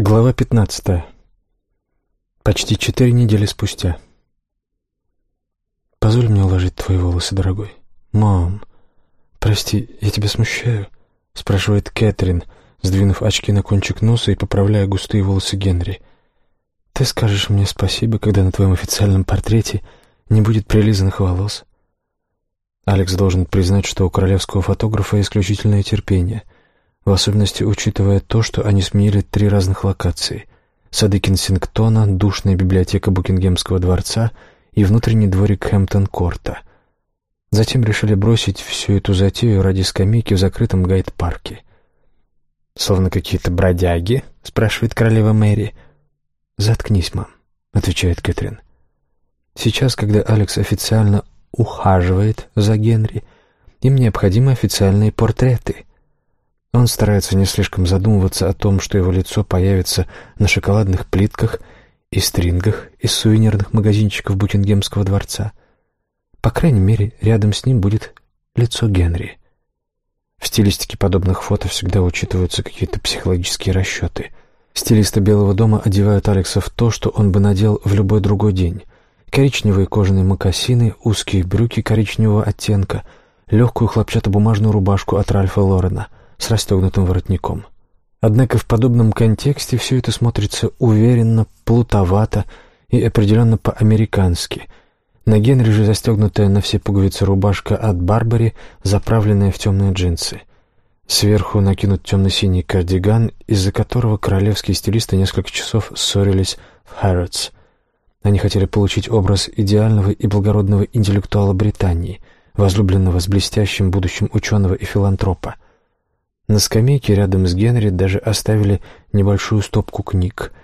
Глава пятнадцатая. Почти четыре недели спустя. «Позволь мне уложить твои волосы, дорогой». «Мам, прости, я тебя смущаю?» — спрашивает Кэтрин, сдвинув очки на кончик носа и поправляя густые волосы Генри. «Ты скажешь мне спасибо, когда на твоем официальном портрете не будет прилизанных волос?» Алекс должен признать, что у королевского фотографа исключительное терпение, в особенности учитывая то, что они сменили три разных локации — сады Кенсингтона, душная библиотека Букингемского дворца и внутренний дворик Хэмптон-Корта. Затем решили бросить всю эту затею ради скамейки в закрытом гайд-парке. «Словно какие-то бродяги?» — спрашивает королева Мэри. «Заткнись, мам», — отвечает Кэтрин. Сейчас, когда Алекс официально ухаживает за Генри, им необходимы официальные портреты. Он старается не слишком задумываться о том, что его лицо появится на шоколадных плитках и стрингах из сувенирных магазинчиков Букингемского дворца. По крайней мере, рядом с ним будет лицо Генри. В стилистике подобных фото всегда учитываются какие-то психологические расчеты. Стилисты Белого дома одевают Алекса в то, что он бы надел в любой другой день. Коричневые кожаные мокасины, узкие брюки коричневого оттенка, легкую хлопчатобумажную рубашку от Ральфа Лорена с расстегнутым воротником. Однако в подобном контексте все это смотрится уверенно, плутовато и определенно по-американски. На Генри же застегнутая на все пуговицы рубашка от Барбари, заправленная в темные джинсы. Сверху накинут темно-синий кардиган, из-за которого королевские стилисты несколько часов ссорились в Хэрротс. Они хотели получить образ идеального и благородного интеллектуала Британии, возлюбленного с блестящим будущим ученого и филантропа. На скамейке рядом с Генри даже оставили небольшую стопку книг —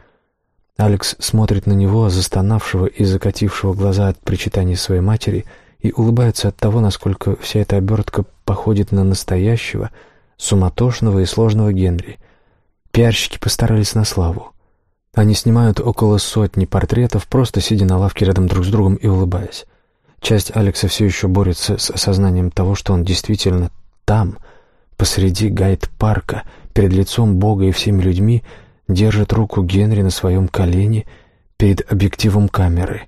Алекс смотрит на него, застонавшего и закатившего глаза от причитаний своей матери, и улыбается от того, насколько вся эта обертка походит на настоящего, суматошного и сложного Генри. Пиарщики постарались на славу. Они снимают около сотни портретов, просто сидя на лавке рядом друг с другом и улыбаясь. Часть Алекса все еще борется с осознанием того, что он действительно там, посреди гайд-парка, перед лицом Бога и всеми людьми, держит руку Генри на своем колене перед объективом камеры.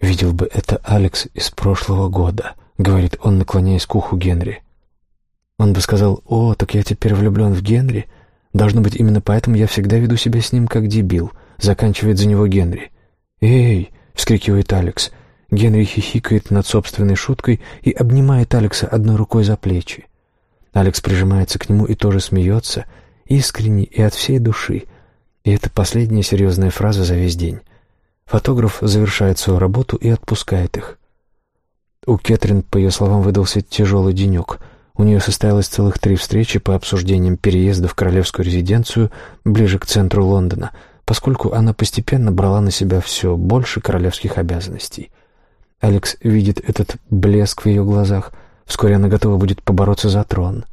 «Видел бы это Алекс из прошлого года», — говорит он, наклоняясь к уху Генри. Он бы сказал, «О, так я теперь влюблен в Генри. Должно быть, именно поэтому я всегда веду себя с ним как дебил», — заканчивает за него Генри. «Эй!» — вскрикивает Алекс. Генри хихикает над собственной шуткой и обнимает Алекса одной рукой за плечи. Алекс прижимается к нему и тоже смеется — искренне и от всей души. И это последняя серьезная фраза за весь день. Фотограф завершает свою работу и отпускает их. У Кэтрин, по ее словам, выдался тяжелый денек. У нее состоялось целых три встречи по обсуждениям переезда в королевскую резиденцию ближе к центру Лондона, поскольку она постепенно брала на себя все больше королевских обязанностей. Алекс видит этот блеск в ее глазах. Вскоре она готова будет побороться за трон.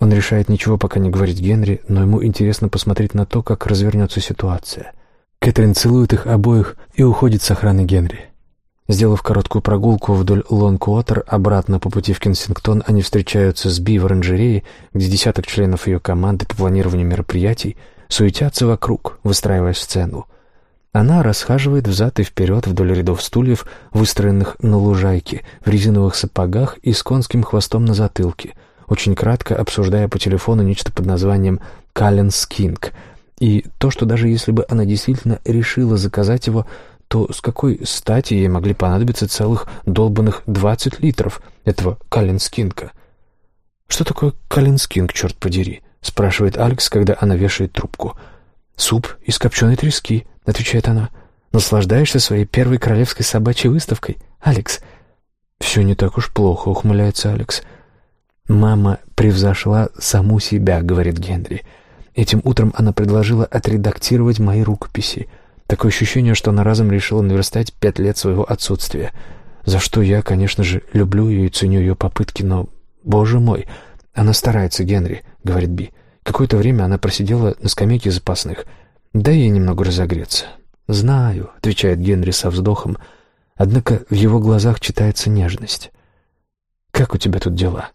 Он решает ничего пока не говорить Генри, но ему интересно посмотреть на то, как развернется ситуация. Кэтрин целует их обоих и уходит с охраны Генри. Сделав короткую прогулку вдоль Лонг-Уотер, обратно по пути в Кенсингтон они встречаются с Би в оранжерее, где десяток членов ее команды по планированию мероприятий суетятся вокруг, выстраивая сцену. Она расхаживает взад и вперед вдоль рядов стульев, выстроенных на лужайке, в резиновых сапогах и с конским хвостом на затылке — очень кратко обсуждая по телефону нечто под названием «Каллен Скинг», и то, что даже если бы она действительно решила заказать его, то с какой стати ей могли понадобиться целых долбанных двадцать литров этого Каллинскинка? «Что такое Каллинскинг, черт подери?» — спрашивает Алекс, когда она вешает трубку. «Суп из копченой трески», — отвечает она. «Наслаждаешься своей первой королевской собачьей выставкой, Алекс?» «Все не так уж плохо», — ухмыляется Алекс. «Мама превзошла саму себя», — говорит Генри. «Этим утром она предложила отредактировать мои рукописи. Такое ощущение, что она разом решила наверстать пять лет своего отсутствия. За что я, конечно же, люблю ее и ценю ее попытки, но, боже мой, она старается, Генри», — говорит Би. Какое-то время она просидела на скамейке запасных. «Дай ей немного разогреться». «Знаю», — отвечает Генри со вздохом, однако в его глазах читается нежность. «Как у тебя тут дела?»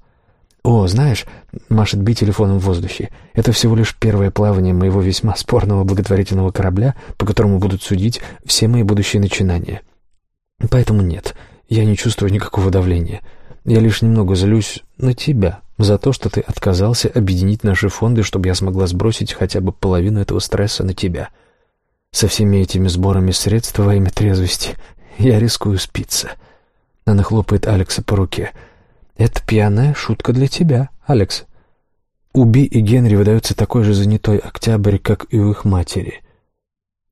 «О, знаешь», — машет Би телефоном в воздухе, — «это всего лишь первое плавание моего весьма спорного благотворительного корабля, по которому будут судить все мои будущие начинания. Поэтому нет, я не чувствую никакого давления. Я лишь немного злюсь на тебя за то, что ты отказался объединить наши фонды, чтобы я смогла сбросить хотя бы половину этого стресса на тебя. Со всеми этими сборами средств во имя трезвости я рискую спиться». Она хлопает Алекса по руке — это пьяная шутка для тебя, Алекс. У Би и Генри выдается такой же занятой октябрь, как и у их матери.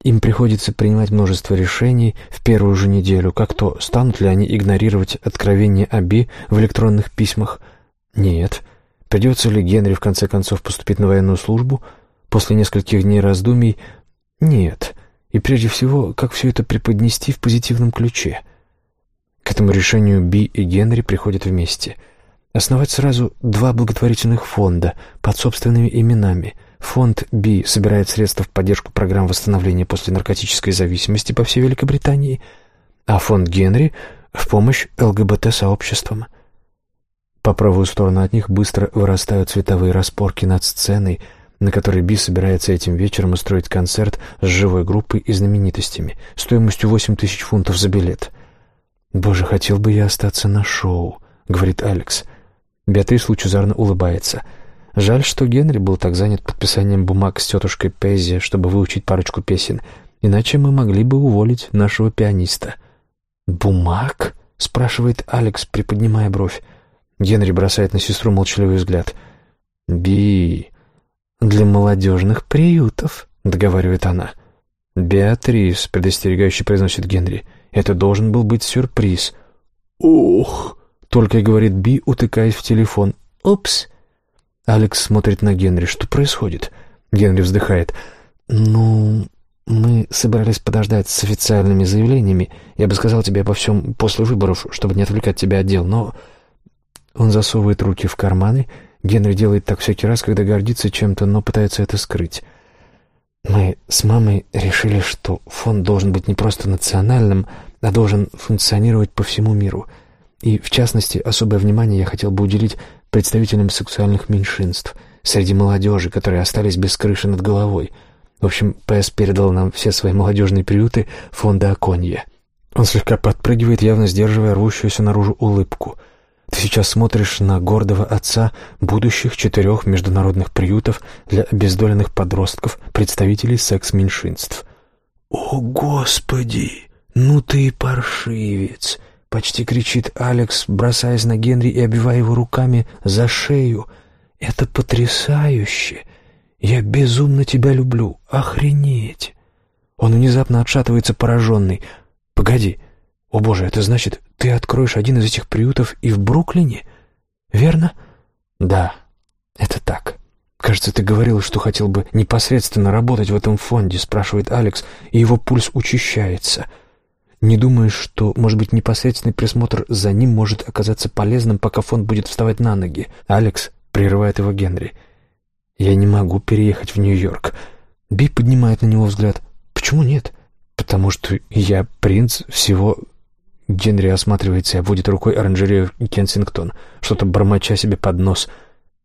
Им приходится принимать множество решений в первую же неделю, как то станут ли они игнорировать откровения о Би в электронных письмах. Нет. Придется ли Генри в конце концов поступить на военную службу? После нескольких дней раздумий нет. И прежде всего, как все это преподнести в позитивном ключе – к этому решению Би и Генри приходят вместе. Основать сразу два благотворительных фонда под собственными именами. Фонд Би собирает средства в поддержку программ восстановления после наркотической зависимости по всей Великобритании, а фонд Генри — в помощь ЛГБТ-сообществам. По правую сторону от них быстро вырастают цветовые распорки над сценой, на которой Би собирается этим вечером устроить концерт с живой группой и знаменитостями, стоимостью 8 тысяч фунтов за билет — «Боже, хотел бы я остаться на шоу», — говорит Алекс. Беатрис лучезарно улыбается. Жаль, что Генри был так занят подписанием бумаг с тетушкой Пеззи, чтобы выучить парочку песен. Иначе мы могли бы уволить нашего пианиста. «Бумаг?» — спрашивает Алекс, приподнимая бровь. Генри бросает на сестру молчаливый взгляд. «Би, для молодежных приютов», — договаривает она. «Беатрис», — предостерегающе произносит Генри, — это должен был быть сюрприз. «Ух!» — только и говорит Би, утыкаясь в телефон. «Упс!» Алекс смотрит на Генри. «Что происходит?» Генри вздыхает. «Ну, мы собирались подождать с официальными заявлениями. Я бы сказал тебе обо всем после выборов, чтобы не отвлекать тебя от дел, но...» Он засовывает руки в карманы. Генри делает так всякий раз, когда гордится чем-то, но пытается это скрыть. Мы с мамой решили, что фонд должен быть не просто национальным, а должен функционировать по всему миру. И, в частности, особое внимание я хотел бы уделить представителям сексуальных меньшинств среди молодежи, которые остались без крыши над головой. В общем, ПС передал нам все свои молодежные приюты фонда Аконья. Он слегка подпрыгивает, явно сдерживая рвущуюся наружу улыбку — сейчас смотришь на гордого отца будущих четырех международных приютов для обездоленных подростков, представителей секс-меньшинств. «О, Господи! Ну ты паршивец!» — почти кричит Алекс, бросаясь на Генри и обивая его руками за шею. «Это потрясающе! Я безумно тебя люблю! Охренеть!» Он внезапно отшатывается пораженный. «Погоди!» «О боже, это значит, ты откроешь один из этих приютов и в Бруклине? Верно?» «Да, это так. Кажется, ты говорил, что хотел бы непосредственно работать в этом фонде», спрашивает Алекс, и его пульс учащается. «Не думаешь, что, может быть, непосредственный присмотр за ним может оказаться полезным, пока фонд будет вставать на ноги?» Алекс прерывает его Генри. «Я не могу переехать в Нью-Йорк». Би поднимает на него взгляд. «Почему нет?» «Потому что я принц всего Генри осматривается и обводит рукой оранжерею Кенсингтон, что-то бормоча себе под нос.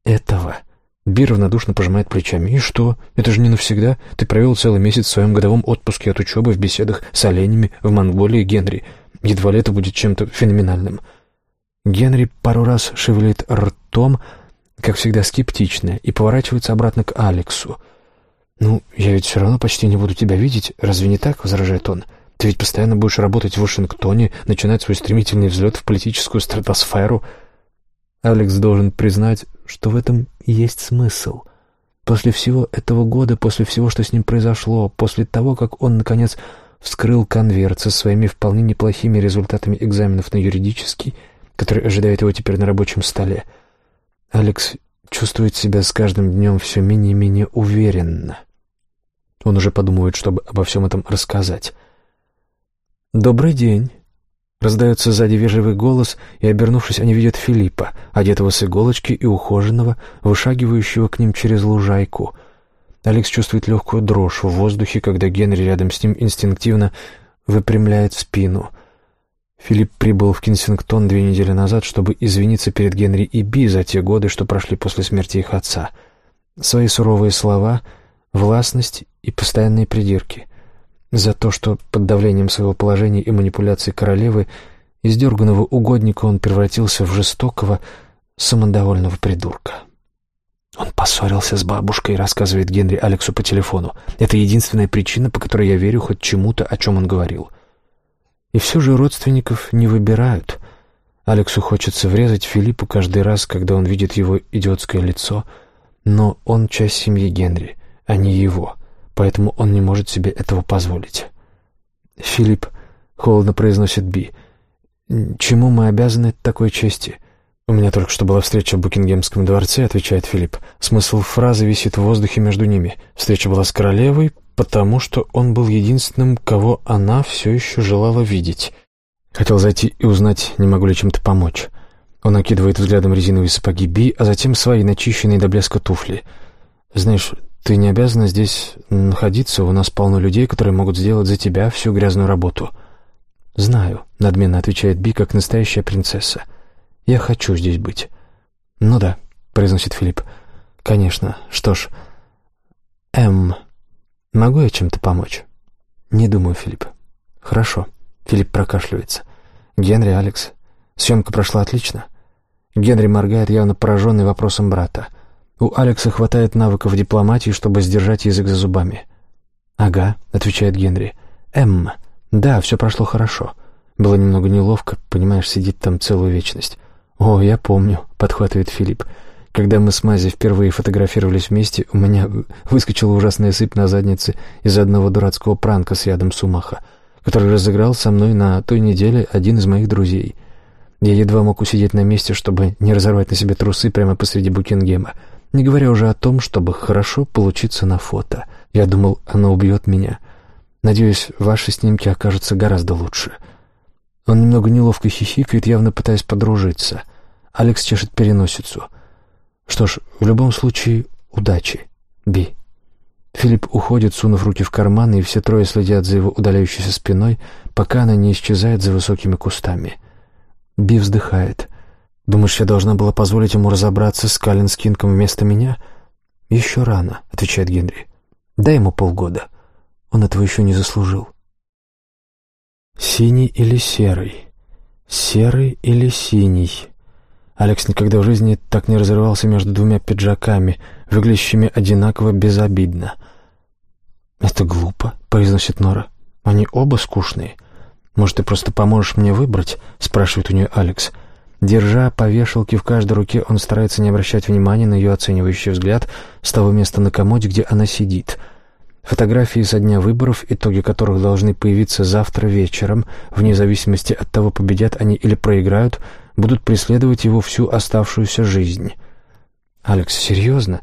«Этого». Би равнодушно пожимает плечами. «И что? Это же не навсегда. Ты провел целый месяц в своем годовом отпуске от учебы в беседах с оленями в Монголии, Генри. Едва ли это будет чем-то феноменальным». Генри пару раз шевелит ртом, как всегда скептично, и поворачивается обратно к Алексу. «Ну, я ведь все равно почти не буду тебя видеть, разве не так?» — возражает он. — ты ведь постоянно будешь работать в Вашингтоне, начинать свой стремительный взлет в политическую стратосферу. Алекс должен признать, что в этом есть смысл. После всего этого года, после всего, что с ним произошло, после того, как он, наконец, вскрыл конверт со своими вполне неплохими результатами экзаменов на юридический, который ожидает его теперь на рабочем столе, Алекс чувствует себя с каждым днем все менее и менее уверенно. Он уже подумывает, чтобы обо всем этом рассказать. «Добрый день!» Раздается сзади вежливый голос, и, обернувшись, они видят Филиппа, одетого с иголочки и ухоженного, вышагивающего к ним через лужайку. Алекс чувствует легкую дрожь в воздухе, когда Генри рядом с ним инстинктивно выпрямляет спину. Филипп прибыл в Кенсингтон две недели назад, чтобы извиниться перед Генри и Би за те годы, что прошли после смерти их отца. Свои суровые слова, властность и постоянные придирки. За то, что под давлением своего положения и манипуляций королевы из дерганого угодника он превратился в жестокого, самодовольного придурка. Он поссорился с бабушкой, рассказывает Генри Алексу по телефону. Это единственная причина, по которой я верю хоть чему-то, о чем он говорил. И все же родственников не выбирают. Алексу хочется врезать Филиппу каждый раз, когда он видит его идиотское лицо, но он часть семьи Генри, а не его, поэтому он не может себе этого позволить. Филипп холодно произносит Би. «Чему мы обязаны такой чести?» «У меня только что была встреча в Букингемском дворце», — отвечает Филипп. Смысл фразы висит в воздухе между ними. Встреча была с королевой, потому что он был единственным, кого она все еще желала видеть. Хотел зайти и узнать, не могу ли чем-то помочь. Он окидывает взглядом резиновые сапоги Би, а затем свои начищенные до блеска туфли. «Знаешь, ты не обязана здесь находиться, у нас полно людей, которые могут сделать за тебя всю грязную работу». «Знаю», — надменно отвечает Би, как настоящая принцесса. Я хочу здесь быть». «Ну да», — произносит Филипп. «Конечно. Что ж, М. Могу я чем-то помочь?» «Не думаю, Филипп». «Хорошо». Филипп прокашливается. «Генри, Алекс, съемка прошла отлично». Генри моргает, явно пораженный вопросом брата. У Алекса хватает навыков дипломатии, чтобы сдержать язык за зубами. «Ага», — отвечает Генри. «М. Да, все прошло хорошо. Было немного неловко, понимаешь, сидеть там целую вечность. «О, я помню», — подхватывает Филипп. «Когда мы с Мази впервые фотографировались вместе, у меня выскочила ужасная сыпь на заднице из-за одного дурацкого пранка с ядом сумаха, который разыграл со мной на той неделе один из моих друзей. Я едва мог усидеть на месте, чтобы не разорвать на себе трусы прямо посреди Букингема, не говоря уже о том, чтобы хорошо получиться на фото. Я думал, оно убьет меня. Надеюсь, ваши снимки окажутся гораздо лучше». Он немного неловко хихикает, явно пытаясь подружиться. Алекс чешет переносицу. Что ж, в любом случае, удачи, Би. Филипп уходит, сунув руки в карманы, и все трое следят за его удаляющейся спиной, пока она не исчезает за высокими кустами. Би вздыхает. «Думаешь, я должна была позволить ему разобраться с Каллен Скинком вместо меня?» «Еще рано», — отвечает Генри. «Дай ему полгода. Он этого еще не заслужил». Синий или серый? Серый или синий? Алекс никогда в жизни так не разрывался между двумя пиджаками, выглядящими одинаково безобидно. «Это глупо», — произносит Нора. «Они оба скучные. Может, ты просто поможешь мне выбрать?» — спрашивает у нее Алекс. Держа по вешалке в каждой руке, он старается не обращать внимания на ее оценивающий взгляд с того места на комоде, где она сидит — Фотографии со дня выборов, итоги которых должны появиться завтра вечером, вне зависимости от того, победят они или проиграют, будут преследовать его всю оставшуюся жизнь. «Алекс, серьезно?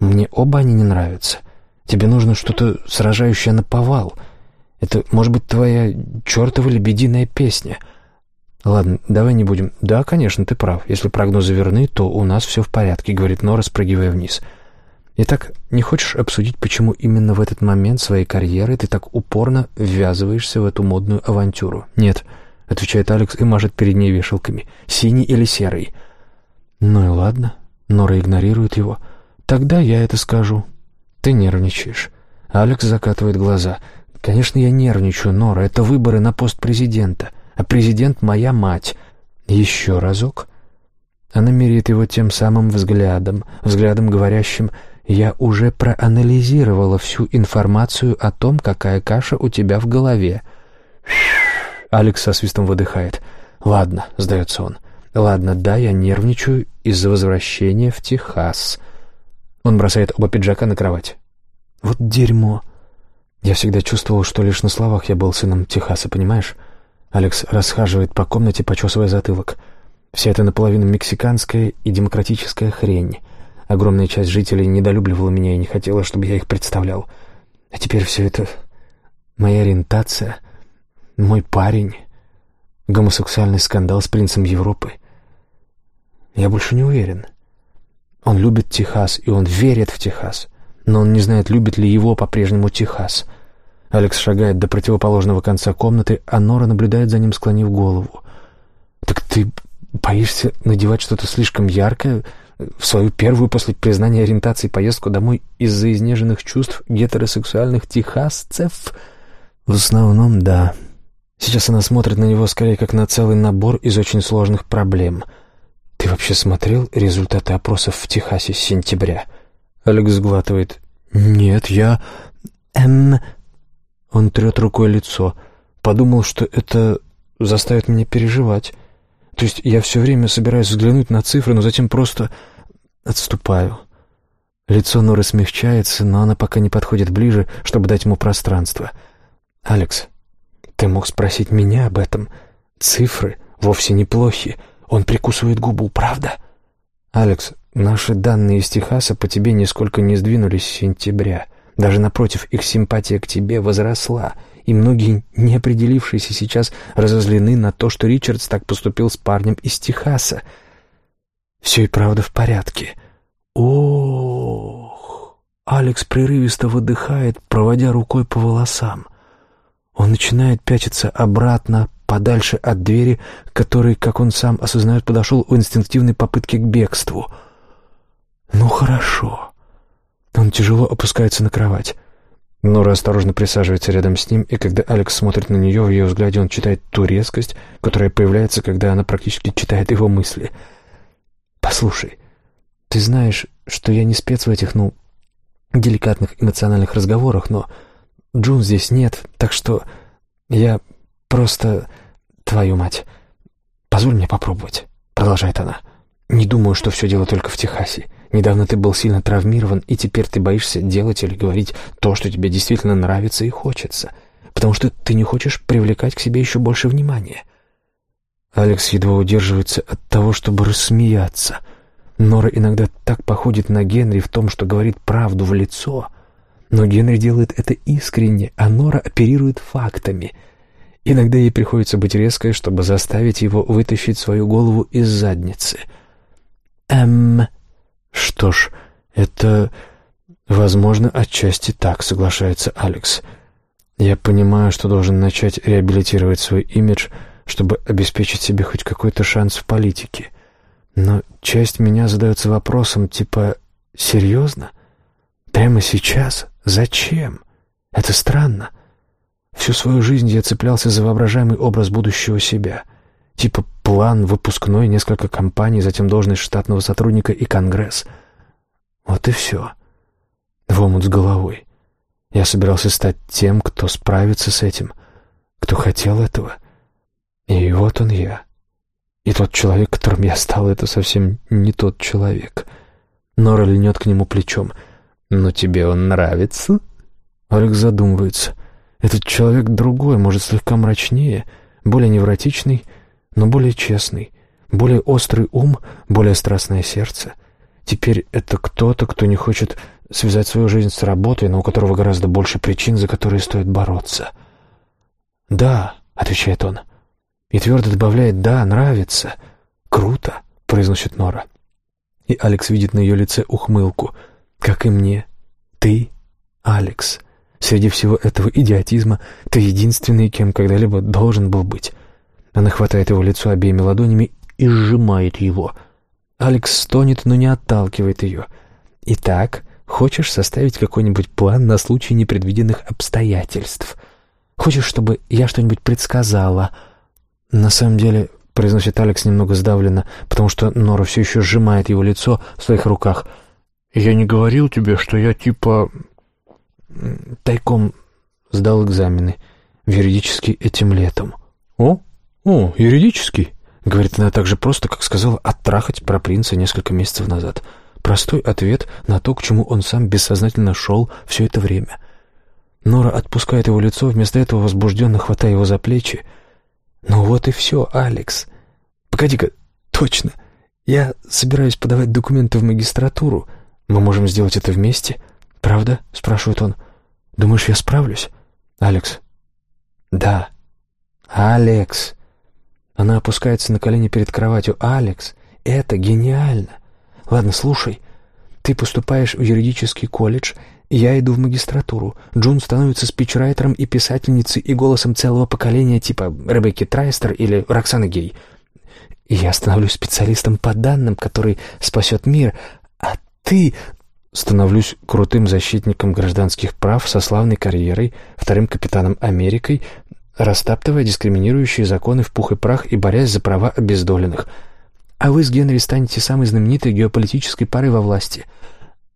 Мне оба они не нравятся. Тебе нужно что-то сражающее на повал. Это, может быть, твоя чертова лебединая песня». «Ладно, давай не будем...» «Да, конечно, ты прав. Если прогнозы верны, то у нас все в порядке», — говорит Нора, спрыгивая вниз. Итак, не хочешь обсудить, почему именно в этот момент своей карьеры ты так упорно ввязываешься в эту модную авантюру? Нет, отвечает Алекс и мажет перед ней вешалками. Синий или серый? Ну и ладно. Нора игнорирует его. Тогда я это скажу. Ты нервничаешь. Алекс закатывает глаза. Конечно, я нервничаю, Нора. Это выборы на пост президента. А президент — моя мать. Еще разок. Она меряет его тем самым взглядом, взглядом, говорящим я уже проанализировала всю информацию о том, какая каша у тебя в голове. Алекс со свистом выдыхает. «Ладно», — сдается он. «Ладно, да, я нервничаю из-за возвращения в Техас». Он бросает оба пиджака на кровать. «Вот дерьмо!» Я всегда чувствовал, что лишь на словах я был сыном Техаса, понимаешь? Алекс расхаживает по комнате, почесывая затылок. Вся эта наполовину мексиканская и демократическая хрень — Огромная часть жителей недолюбливала меня и не хотела, чтобы я их представлял. А теперь все это... Моя ориентация, мой парень, гомосексуальный скандал с принцем Европы. Я больше не уверен. Он любит Техас, и он верит в Техас, но он не знает, любит ли его по-прежнему Техас. Алекс шагает до противоположного конца комнаты, а Нора наблюдает за ним, склонив голову. «Так ты боишься надевать что-то слишком яркое в свою первую после признания ориентации поездку домой из-за изнеженных чувств гетеросексуальных техасцев?» «В основном, да. Сейчас она смотрит на него скорее как на целый набор из очень сложных проблем. Ты вообще смотрел результаты опросов в Техасе с сентября?» Алекс сглатывает. «Нет, я...» «Эм...» Он трет рукой лицо. Подумал, что это заставит меня переживать. То есть я все время собираюсь взглянуть на цифры, но затем просто отступаю. Лицо Норы смягчается, но она пока не подходит ближе, чтобы дать ему пространство. «Алекс, ты мог спросить меня об этом. Цифры вовсе неплохи. Он прикусывает губу, правда?» «Алекс, наши данные из Техаса по тебе нисколько не сдвинулись с сентября. Даже напротив, их симпатия к тебе возросла, и многие, не определившиеся сейчас, разозлены на то, что Ричардс так поступил с парнем из Техаса. Все и правда в порядке. Ох! Алекс прерывисто выдыхает, проводя рукой по волосам. Он начинает пятиться обратно, подальше от двери, который, как он сам осознает, подошел в инстинктивной попытке к бегству. «Ну хорошо». Он тяжело опускается на кровать. Нора осторожно присаживается рядом с ним, и когда Алекс смотрит на нее, в ее взгляде он читает ту резкость, которая появляется, когда она практически читает его мысли. «Послушай, ты знаешь, что я не спец в этих, ну, деликатных эмоциональных разговорах, но Джун здесь нет, так что я просто... Твою мать. Позволь мне попробовать», — продолжает она. «Не думаю, что все дело только в Техасе. Недавно ты был сильно травмирован, и теперь ты боишься делать или говорить то, что тебе действительно нравится и хочется, потому что ты не хочешь привлекать к себе еще больше внимания. Алекс едва удерживается от того, чтобы рассмеяться. Нора иногда так походит на Генри в том, что говорит правду в лицо. Но Генри делает это искренне, а Нора оперирует фактами. Иногда ей приходится быть резкой, чтобы заставить его вытащить свою голову из задницы. «Эм...» «Что ж, это, возможно, отчасти так», — соглашается Алекс. «Я понимаю, что должен начать реабилитировать свой имидж, чтобы обеспечить себе хоть какой-то шанс в политике. Но часть меня задается вопросом, типа, серьезно? Прямо сейчас? Зачем? Это странно. Всю свою жизнь я цеплялся за воображаемый образ будущего себя — Типа план, выпускной, несколько компаний, затем должность штатного сотрудника и конгресс. Вот и все. В омут с головой. Я собирался стать тем, кто справится с этим, кто хотел этого. И вот он я. И тот человек, которым я стал, это совсем не тот человек. Нора льнет к нему плечом. «Но тебе он нравится?» Алекс задумывается. Этот человек другой, может, слегка мрачнее, более невротичный, но более честный, более острый ум, более страстное сердце. Теперь это кто-то, кто не хочет связать свою жизнь с работой, но у которого гораздо больше причин, за которые стоит бороться. «Да», — отвечает он, и твердо добавляет «да, нравится». «Круто», — произносит Нора. И Алекс видит на ее лице ухмылку. «Как и мне. Ты, Алекс. Среди всего этого идиотизма ты единственный, кем когда-либо должен был быть. Она хватает его лицо обеими ладонями и сжимает его. Алекс стонет, но не отталкивает ее. «Итак, хочешь составить какой-нибудь план на случай непредвиденных обстоятельств? Хочешь, чтобы я что-нибудь предсказала?» «На самом деле...» — произносит Алекс немного сдавленно, потому что Нора все еще сжимает его лицо в своих руках. «Я не говорил тебе, что я типа...» «Тайком сдал экзамены. Юридически этим летом». «О?» «О, юридический?» — говорит она так же просто, как сказала оттрахать про принца несколько месяцев назад. Простой ответ на то, к чему он сам бессознательно шел все это время. Нора отпускает его лицо, вместо этого возбужденно хватая его за плечи. «Ну вот и все, Алекс. Погоди-ка, точно. Я собираюсь подавать документы в магистратуру. Мы можем сделать это вместе. Правда?» — спрашивает он. «Думаешь, я справлюсь?» «Алекс». «Да». «Алекс». Она опускается на колени перед кроватью. «Алекс, это гениально! Ладно, слушай. Ты поступаешь в юридический колледж, Я иду в магистратуру. Джун становится спичрайтером и писательницей и голосом целого поколения типа Ребекки Трайстер или Роксаны Гей. Я становлюсь специалистом по данным, который спасет мир, а ты становлюсь крутым защитником гражданских прав со славной карьерой, вторым капитаном Америкой, растаптывая дискриминирующие законы в пух и прах и борясь за права обездоленных. А вы с Генри станете самой знаменитой геополитической парой во власти.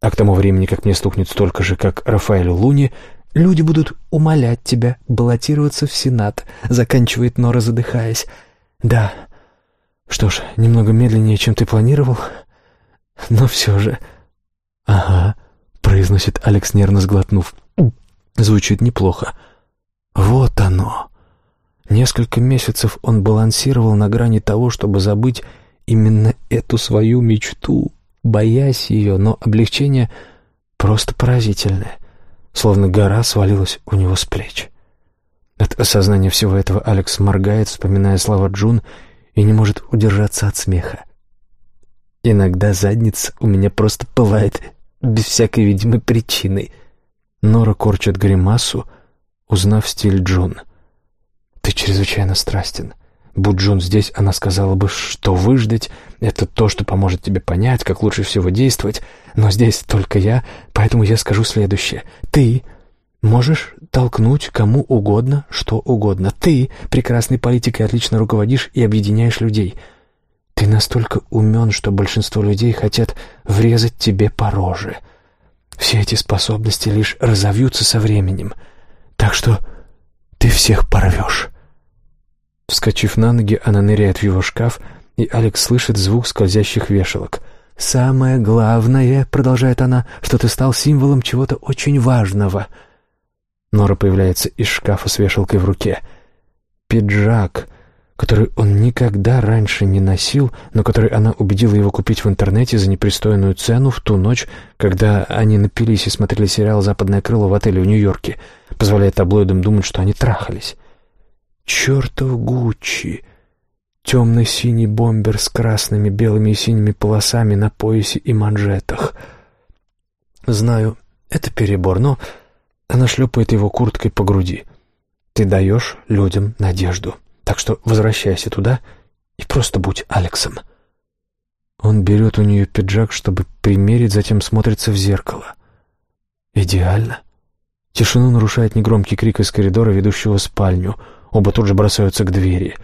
А к тому времени, как мне стукнет столько же, как Рафаэлю Луни, люди будут умолять тебя баллотироваться в Сенат, заканчивает Нора, задыхаясь. Да, что ж, немного медленнее, чем ты планировал, но все же... «Ага», — произносит Алекс, нервно сглотнув. Звучит неплохо. «Вот оно!» Несколько месяцев он балансировал на грани того, чтобы забыть именно эту свою мечту, боясь ее, но облегчение просто поразительное, словно гора свалилась у него с плеч. От осознания всего этого Алекс моргает, вспоминая слова Джун, и не может удержаться от смеха. Иногда задница у меня просто пылает без всякой видимой причины. Нора корчит гримасу, узнав стиль Джун. «Ты чрезвычайно страстен. Будь Джун здесь, она сказала бы, что выждать — это то, что поможет тебе понять, как лучше всего действовать. Но здесь только я, поэтому я скажу следующее. Ты можешь толкнуть кому угодно, что угодно. Ты, прекрасный политик, и отлично руководишь и объединяешь людей». Ты настолько умен, что большинство людей хотят врезать тебе по роже. Все эти способности лишь разовьются со временем. Так что ты всех порвешь. Вскочив на ноги, она ныряет в его шкаф, и Алекс слышит звук скользящих вешалок. «Самое главное, — продолжает она, — что ты стал символом чего-то очень важного». Нора появляется из шкафа с вешалкой в руке. «Пиджак», который он никогда раньше не носил, но который она убедила его купить в интернете за непристойную цену в ту ночь, когда они напились и смотрели сериал «Западное крыло» в отеле в Нью-Йорке, позволяя таблоидам думать, что они трахались. Чертов Гуччи! Темно-синий бомбер с красными, белыми и синими полосами на поясе и манжетах. Знаю, это перебор, но она шлепает его курткой по груди. Ты даешь людям надежду. Так что возвращайся туда и просто будь Алексом. Он берет у нее пиджак, чтобы примерить, затем смотрится в зеркало. Идеально. Тишину нарушает негромкий крик из коридора, ведущего в спальню. Оба тут же бросаются к двери.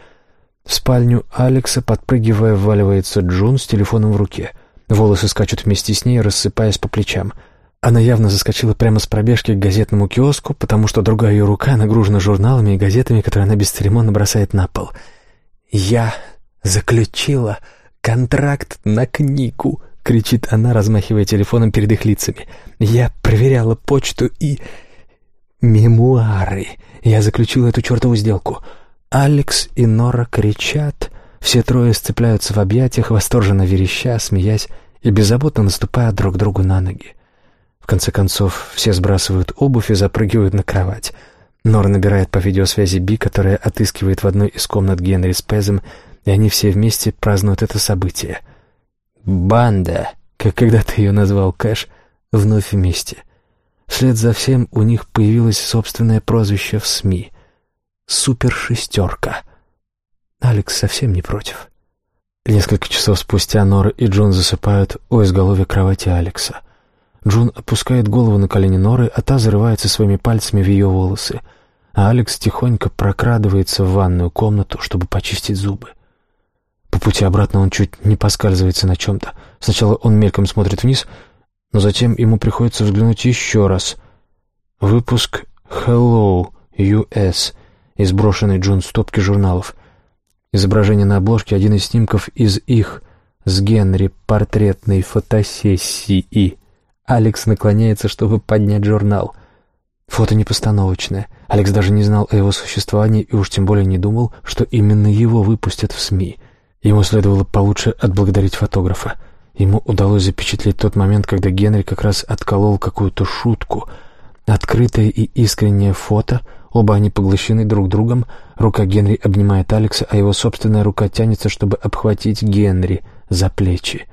В спальню Алекса, подпрыгивая, вваливается Джун с телефоном в руке. Волосы скачут вместе с ней, рассыпаясь по плечам. Она явно заскочила прямо с пробежки к газетному киоску, потому что другая ее рука нагружена журналами и газетами, которые она бесцеремонно бросает на пол. «Я заключила контракт на книгу!» — кричит она, размахивая телефоном перед их лицами. «Я проверяла почту и... мемуары. Я заключила эту чертову сделку». Алекс и Нора кричат, все трое сцепляются в объятиях, восторженно вереща, смеясь и беззаботно наступая друг другу на ноги. В конце концов, все сбрасывают обувь и запрыгивают на кровать. Нор набирает по видеосвязи Би, которая отыскивает в одной из комнат Генри с Пезом, и они все вместе празднуют это событие. «Банда», как когда-то ее назвал Кэш, вновь вместе. Вслед за всем у них появилось собственное прозвище в СМИ — «Супершестерка». Алекс совсем не против. Несколько часов спустя Нора и Джон засыпают у изголовья кровати Алекса. Джун опускает голову на колени Норы, а та зарывается своими пальцами в ее волосы, а Алекс тихонько прокрадывается в ванную комнату, чтобы почистить зубы. По пути обратно он чуть не поскальзывается на чем-то. Сначала он мельком смотрит вниз, но затем ему приходится взглянуть еще раз. Выпуск «Hello, US» из брошенной Джун стопки журналов. Изображение на обложке — один из снимков из их с Генри портретной фотосессии. Алекс наклоняется, чтобы поднять журнал. Фото непостановочное. Алекс даже не знал о его существовании и уж тем более не думал, что именно его выпустят в СМИ. Ему следовало получше отблагодарить фотографа. Ему удалось запечатлеть тот момент, когда Генри как раз отколол какую-то шутку. Открытое и искреннее фото, оба они поглощены друг другом, рука Генри обнимает Алекса, а его собственная рука тянется, чтобы обхватить Генри за плечи.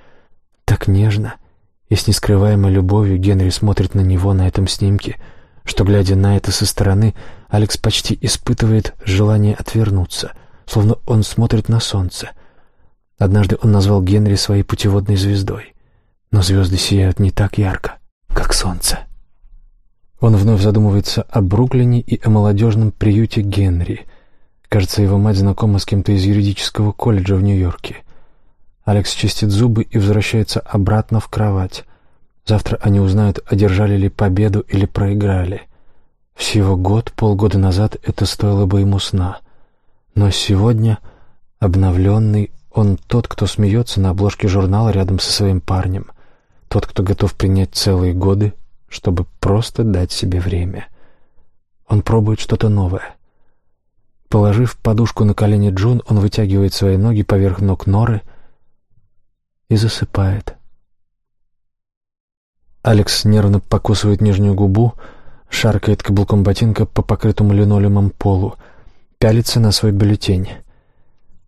Так нежно И с нескрываемой любовью Генри смотрит на него на этом снимке, что, глядя на это со стороны, Алекс почти испытывает желание отвернуться, словно он смотрит на солнце. Однажды он назвал Генри своей путеводной звездой. Но звезды сияют не так ярко, как солнце. Он вновь задумывается о Бруклине и о молодежном приюте Генри. Кажется, его мать знакома с кем-то из юридического колледжа в Нью-Йорке. Алекс чистит зубы и возвращается обратно в кровать. Завтра они узнают, одержали ли победу или проиграли. Всего год, полгода назад это стоило бы ему сна. Но сегодня, обновленный, он тот, кто смеется на обложке журнала рядом со своим парнем. Тот, кто готов принять целые годы, чтобы просто дать себе время. Он пробует что-то новое. Положив подушку на колени Джун, он вытягивает свои ноги поверх ног Норы и засыпает. Алекс нервно покусывает нижнюю губу, шаркает каблуком ботинка по покрытому линолеумом полу, пялится на свой бюллетень.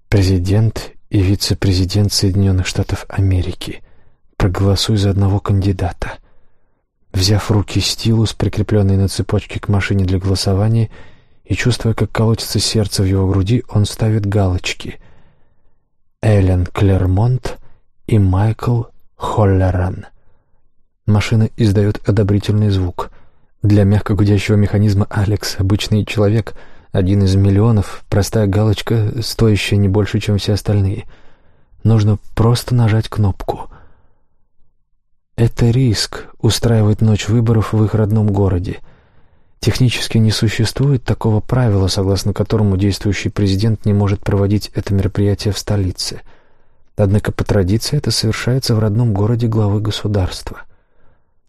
Президент и вице-президент Соединенных Штатов Америки. Проголосуй за одного кандидата. Взяв в руки стилус, прикрепленный на цепочке к машине для голосования, и чувствуя, как колотится сердце в его груди, он ставит галочки. Эллен Клермонт и Майкл Холлеран. Машина издает одобрительный звук. Для мягко гудящего механизма Алекс — обычный человек, один из миллионов, простая галочка, стоящая не больше, чем все остальные. Нужно просто нажать кнопку — это риск — устраивать ночь выборов в их родном городе. Технически не существует такого правила, согласно которому действующий президент не может проводить это мероприятие в столице. Однако по традиции это совершается в родном городе главы государства.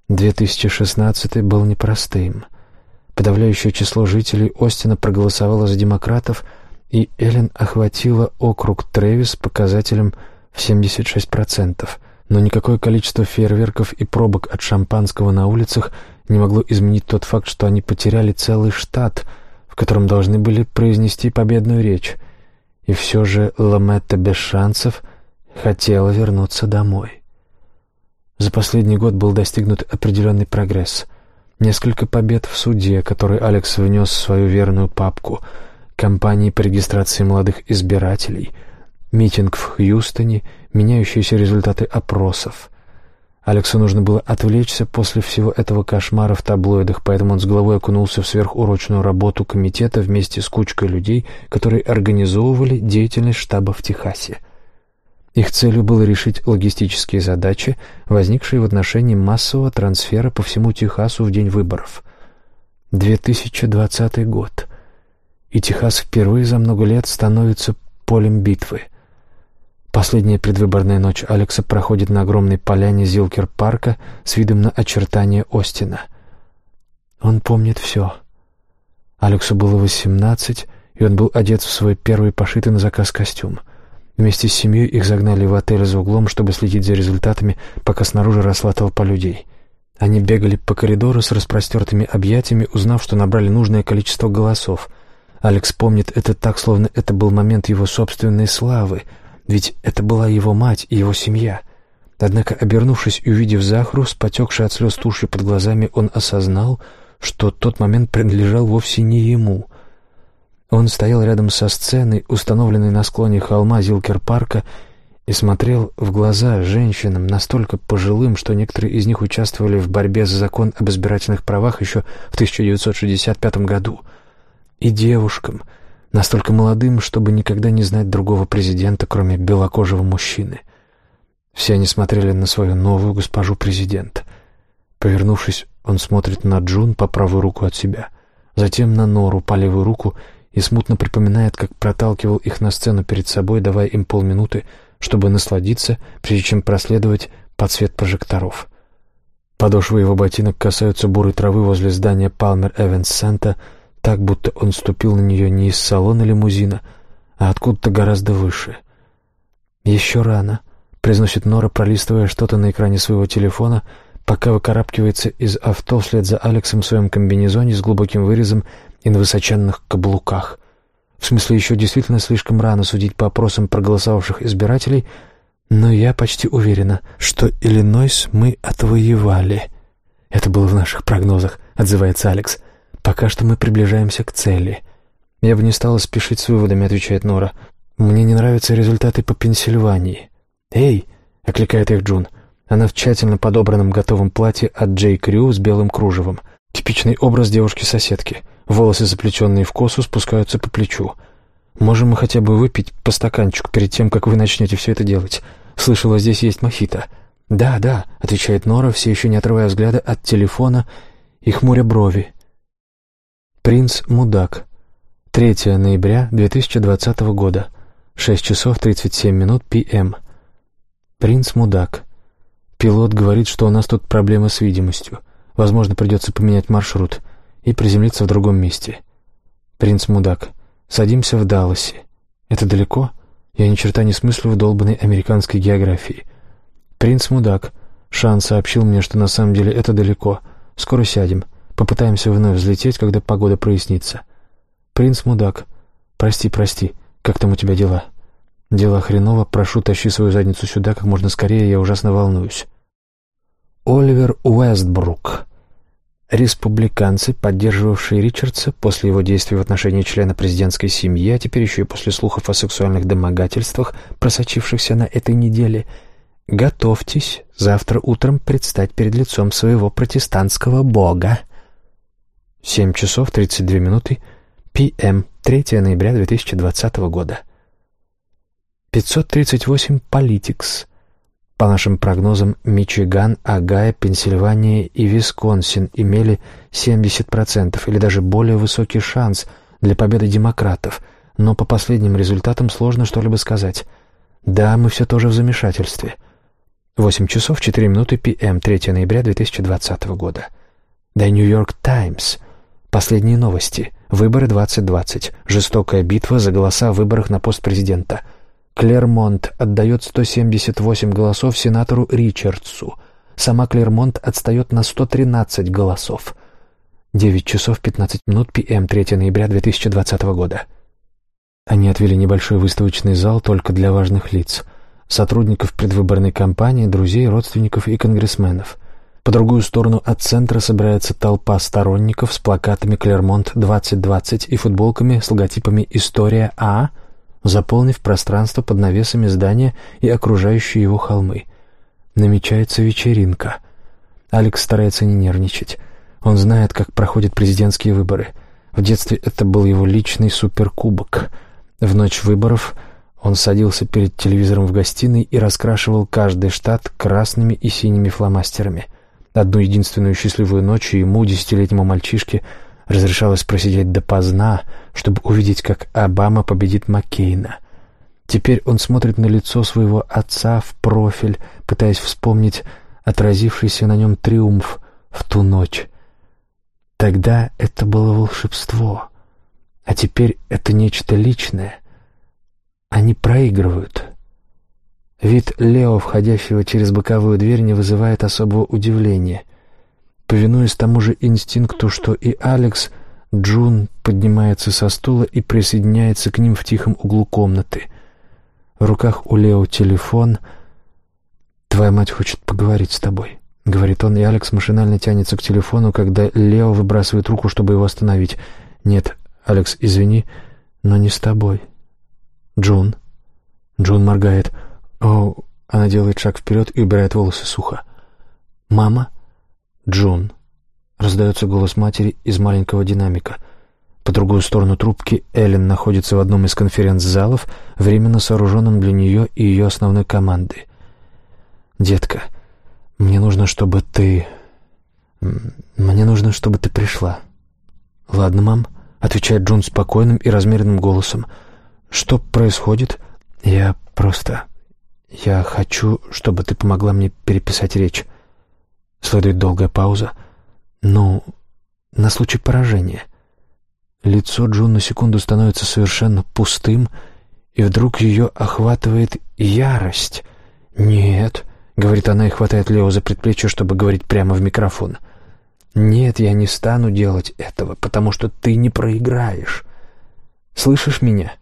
2016 был непростым. Подавляющее число жителей Остина проголосовало за демократов, и Эллен охватила округ Трэвис показателем в 76% — но никакое количество фейерверков и пробок от шампанского на улицах не могло изменить тот факт, что они потеряли целый штат, в котором должны были произнести победную речь. И все же Ламетта без шансов хотела вернуться домой. За последний год был достигнут определенный прогресс. Несколько побед в суде, который Алекс внес в свою верную папку, кампании по регистрации молодых избирателей, митинг в Хьюстоне меняющиеся результаты опросов. Алексу нужно было отвлечься после всего этого кошмара в таблоидах, поэтому он с головой окунулся в сверхурочную работу комитета вместе с кучкой людей, которые организовывали деятельность штаба в Техасе. Их целью было решить логистические задачи, возникшие в отношении массового трансфера по всему Техасу в день выборов. 2020 год. И Техас впервые за много лет становится полем битвы — Последняя предвыборная ночь Алекса проходит на огромной поляне Зилкер-парка с видом на очертания Остина. Он помнит все. Алексу было восемнадцать, и он был одет в свой первый пошитый на заказ костюм. Вместе с семьей их загнали в отель за углом, чтобы следить за результатами, пока снаружи росла толпа людей. Они бегали по коридору с распростертыми объятиями, узнав, что набрали нужное количество голосов. Алекс помнит это так, словно это был момент его собственной славы — ведь это была его мать и его семья. Однако, обернувшись и увидев Захру с потекшей от слез тушью под глазами, он осознал, что тот момент принадлежал вовсе не ему. Он стоял рядом со сценой, установленной на склоне холма Зилкер-парка, и смотрел в глаза женщинам, настолько пожилым, что некоторые из них участвовали в борьбе за закон об избирательных правах еще в 1965 году, и девушкам — настолько молодым, чтобы никогда не знать другого президента, кроме белокожего мужчины. Все они смотрели на свою новую госпожу президента. Повернувшись, он смотрит на Джун по правую руку от себя, затем на Нору по левую руку и смутно припоминает, как проталкивал их на сцену перед собой, давая им полминуты, чтобы насладиться, прежде чем проследовать под свет прожекторов. Подошвы его ботинок касаются бурой травы возле здания Палмер Эвенс Сента — так, будто он ступил на нее не из салона лимузина, а откуда-то гораздо выше. «Еще рано», — произносит Нора, пролистывая что-то на экране своего телефона, пока выкарабкивается из авто вслед за Алексом в своем комбинезоне с глубоким вырезом и на высоченных каблуках. В смысле, еще действительно слишком рано судить по опросам проголосовавших избирателей, Но я почти уверена, что Иллинойс мы отвоевали. Это было в наших прогнозах, отзывается Алекс. Пока что мы приближаемся к цели. Я бы не стала спешить с выводами, отвечает Нора. Мне не нравятся результаты по Пенсильвании. Эй, окликает их Джун. Она в тщательно подобранном готовом платье от Джей Крю с белым кружевом. Типичный образ девушки-соседки. Волосы, заплетенные в косу, спускаются по плечу. Можем мы хотя бы выпить по стаканчику перед тем, как вы начнете все это делать? Слышала, здесь есть мохито». «Да, да», — отвечает Нора, все еще не отрывая взгляда от телефона и хмуря брови. «Принц Мудак. 3 ноября 2020 года. 6 часов 37 минут ПМ. Принц Мудак. Пилот говорит, что у нас тут проблемы с видимостью. Возможно, придется поменять маршрут и приземлиться в другом месте. Принц Мудак. Садимся в Далласе. Это далеко? Я ни черта не смыслю в долбанной американской географии. Принц Мудак. Шан сообщил мне, что на самом деле это далеко. Скоро сядем. Попытаемся вновь взлететь, когда погода прояснится. Принц Мудак. Прости, прости. Как там у тебя дела? Дела хреново. Прошу, тащи свою задницу сюда как можно скорее, я ужасно волнуюсь. Оливер Уэстбрук. Республиканцы, поддерживавшие Ричардса после его действий в отношении члена президентской семьи, а теперь еще и после слухов о сексуальных домогательствах, просочившихся на этой неделе, готовьтесь завтра утром предстать перед лицом своего протестантского бога. 7 часов 32 минуты, ПМ, 3 ноября 2020 года. 538 Политикс. По нашим прогнозам, Мичиган, Огайо, Пенсильвания и Висконсин имели 70% или даже более высокий шанс для победы демократов, но по последним результатам сложно что-либо сказать. Да, мы все тоже в замешательстве. 8 часов 4 минуты ПМ, 3 ноября 2020 года. The New York Times. Последние новости. Выборы 2020. Жестокая битва за голоса в выборах на пост президента – Клермонт отдает 178 голосов сенатору Ричардсу. Сама Клермонт отстает на 113 голосов. 9 часов 15 минут ПМ 3 ноября 2020 года. Они отвели небольшой выставочный зал только для важных лиц. Сотрудников предвыборной кампании, друзей, родственников и конгрессменов. По другую сторону от центра собирается толпа сторонников с плакатами «Клермонт 2020» и футболками с логотипами «История А», заполнив пространство под навесами здания и окружающие его холмы. Намечается вечеринка. Алекс старается не нервничать. Он знает, как проходят президентские выборы. В детстве это был его личный суперкубок. В ночь выборов он садился перед телевизором в гостиной и раскрашивал каждый штат красными и синими фломастерами. Одну единственную счастливую ночь ему, десятилетнему мальчишке, разрешалось просидеть допоздна, чтобы увидеть, как Обама победит Маккейна. Теперь он смотрит на лицо своего отца в профиль, пытаясь вспомнить отразившийся на нем триумф в ту ночь. Тогда это было волшебство, а теперь это нечто личное. Они проигрывают. Вид Лео, входящего через боковую дверь, не вызывает особого удивления — Повинуясь тому же инстинкту, что и Алекс, Джун поднимается со стула и присоединяется к ним в тихом углу комнаты. В руках у Лео телефон. «Твоя мать хочет поговорить с тобой», — говорит он, и Алекс машинально тянется к телефону, когда Лео выбрасывает руку, чтобы его остановить. «Нет, Алекс, извини, но не с тобой». «Джун». Джун моргает. «О...» Она делает шаг вперед и убирает волосы сухо. «Мама?» «Джун!» — раздается голос матери из маленького динамика. По другую сторону трубки Эллен находится в одном из конференц-залов, временно сооруженном для нее и ее основной команды. «Детка, мне нужно, чтобы ты... Мне нужно, чтобы ты пришла». «Ладно, мам», — отвечает Джун спокойным и размеренным голосом. «Что происходит?» «Я просто... Я хочу, чтобы ты помогла мне переписать речь». Следует долгая пауза. «Ну, на случай поражения». Лицо Джун на секунду становится совершенно пустым, и вдруг ее охватывает ярость. «Нет», — говорит она и хватает Лео за предплечье, чтобы говорить прямо в микрофон. «Нет, я не стану делать этого, потому что ты не проиграешь. Слышишь меня?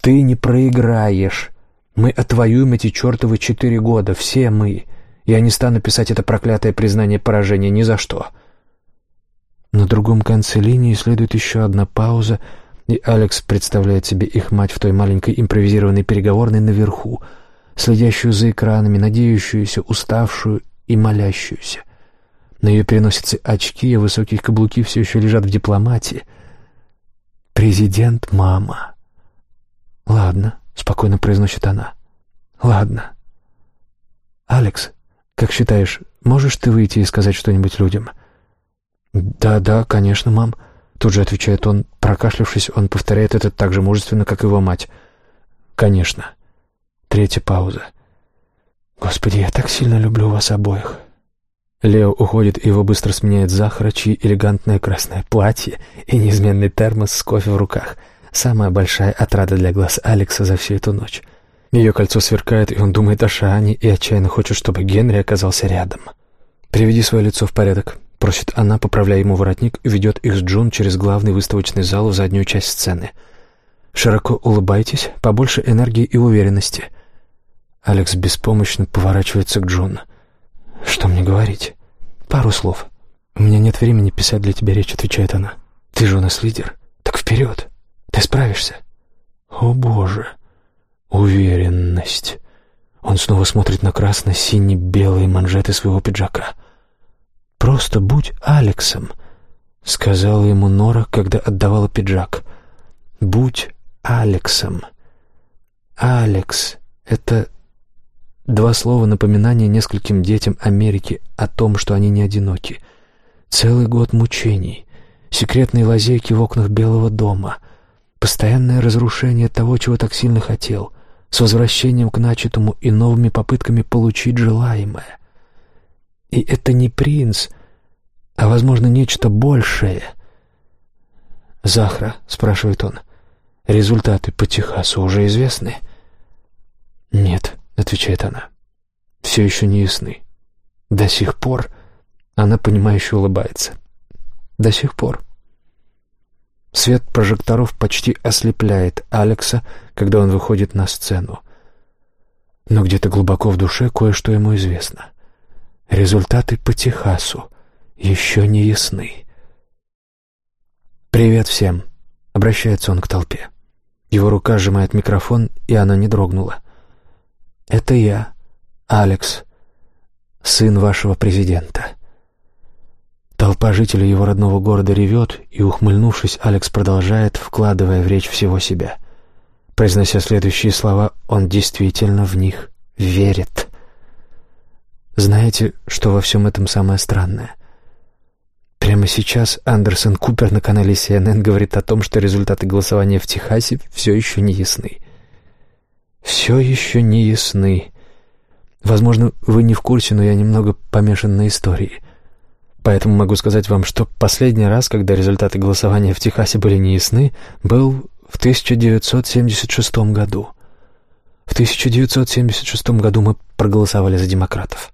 Ты не проиграешь. Мы отвоюем эти чертовы четыре года, все мы. Я не стану писать это проклятое признание поражения ни за что». На другом конце линии следует еще одна пауза, и Алекс представляет себе их мать в той маленькой импровизированной переговорной наверху, следящую за экранами, надеющуюся, уставшую и молящуюся. На ее переносице очки, а высокие каблуки все еще лежат в дипломате. «Президент, мама». «Ладно», — спокойно произносит она. «Ладно». «Алекс, как считаешь, можешь ты выйти и сказать что-нибудь людям?» «Да-да, конечно, мам», — тут же отвечает он. Прокашлявшись, он повторяет это так же мужественно, как его мать. «Конечно». Третья пауза. «Господи, я так сильно люблю вас обоих». Лео уходит, его быстро сменяет Захара, чьи элегантное красное платье и неизменный термос с кофе в руках. Самая большая отрада для глаз Алекса за всю эту ночь. Ее кольцо сверкает, и он думает о Шане и отчаянно хочет, чтобы Генри оказался рядом. «Приведи свое лицо в порядок», — просит она, поправляя ему воротник, и ведет их с Джун через главный выставочный зал в заднюю часть сцены. «Широко улыбайтесь, побольше энергии и уверенности». Алекс беспомощно поворачивается к Джун. «Что мне говорить?» «Пару слов». «У меня нет времени писать для тебя речь», — отвечает она. «Ты же у нас лидер. Так вперед. Ты справишься». «О, Боже!» Уверенность. Он снова смотрит на красно-сине-белые манжеты своего пиджака. «Просто будь Алексом», — сказала ему Нора, когда отдавала пиджак. «Будь Алексом». «Алекс» — это два слова напоминания нескольким детям Америки о том, что они не одиноки. Целый год мучений, секретные лазейки в окнах Белого дома, постоянное разрушение того, чего так сильно хотел — с возвращением к начатому и новыми попытками получить желаемое. И это не принц, а, возможно, нечто большее. «Захра», — спрашивает он, — «результаты по Техасу уже известны?» «Нет», — отвечает она, — «все еще не ясны. До сих пор...» Она, понимающе улыбается. «До сих пор...» Свет прожекторов почти ослепляет Алекса, когда он выходит на сцену. Но где-то глубоко в душе кое-что ему известно. Результаты по Техасу еще не ясны. «Привет всем!» — обращается он к толпе. Его рука сжимает микрофон, и она не дрогнула. «Это я, Алекс, сын вашего президента». Толпа жителей его родного города ревет, и, ухмыльнувшись, Алекс продолжает, вкладывая в речь всего себя. Произнося следующие слова, он действительно в них верит. Знаете, что во всем этом самое странное? Прямо сейчас Андерсон Купер на канале CNN говорит о том, что результаты голосования в Техасе все еще не ясны. Все еще не ясны. Возможно, вы не в курсе, но я немного помешан на истории — Поэтому могу сказать вам, что последний раз, когда результаты голосования в Техасе были неясны, был в 1976 году. В 1976 году мы проголосовали за демократов.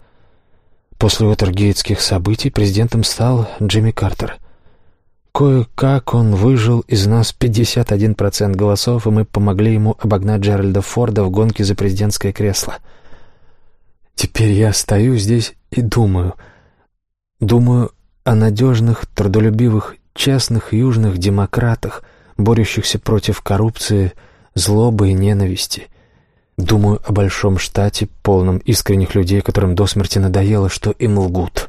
После Уотергейтских событий президентом стал Джимми Картер. Кое-как он выжил из нас 51% голосов, и мы помогли ему обогнать Джеральда Форда в гонке за президентское кресло. Теперь я стою здесь и думаю — Думаю о надежных, трудолюбивых, честных южных демократах, борющихся против коррупции, злобы и ненависти. Думаю о большом штате, полном искренних людей, которым до смерти надоело, что им лгут.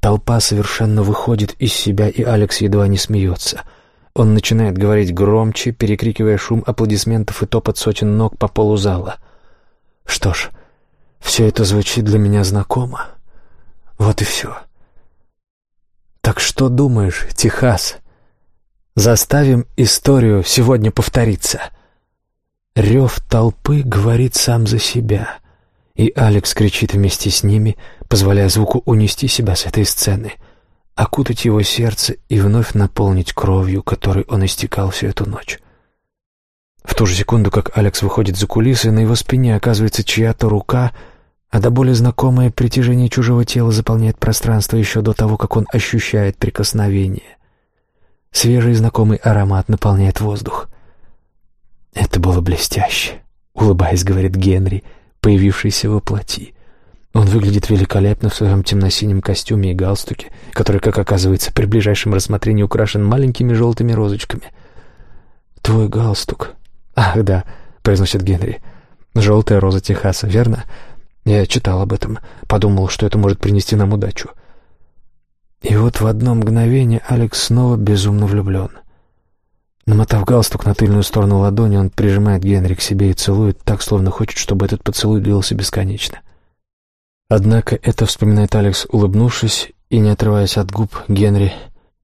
Толпа совершенно выходит из себя, и Алекс едва не смеется. Он начинает говорить громче, перекрикивая шум аплодисментов и топот сотен ног по полу зала. Что ж, все это звучит для меня знакомо. Вот и все. Так что думаешь, Техас? Заставим историю сегодня повториться. Рев толпы говорит сам за себя, и Алекс кричит вместе с ними, позволяя звуку унести себя с этой сцены, окутать его сердце и вновь наполнить кровью, которой он истекал всю эту ночь. В ту же секунду, как Алекс выходит за кулисы, на его спине оказывается чья-то рука — а до боли знакомое притяжение чужого тела заполняет пространство еще до того, как он ощущает прикосновение. Свежий знакомый аромат наполняет воздух. Это было блестяще, улыбаясь, говорит Генри, появившийся во плоти. Он выглядит великолепно в своем темно-синем костюме и галстуке, который, как оказывается, при ближайшем рассмотрении украшен маленькими желтыми розочками. «Твой галстук». «Ах, да», — произносит Генри. «Желтая роза Техаса, верно?» Я читал об этом, подумал, что это может принести нам удачу. И вот в одно мгновение Алекс снова безумно влюблен. Намотав галстук на тыльную сторону ладони, он прижимает Генри к себе и целует так, словно хочет, чтобы этот поцелуй длился бесконечно. Однако это, вспоминает Алекс, улыбнувшись и не отрываясь от губ Генри,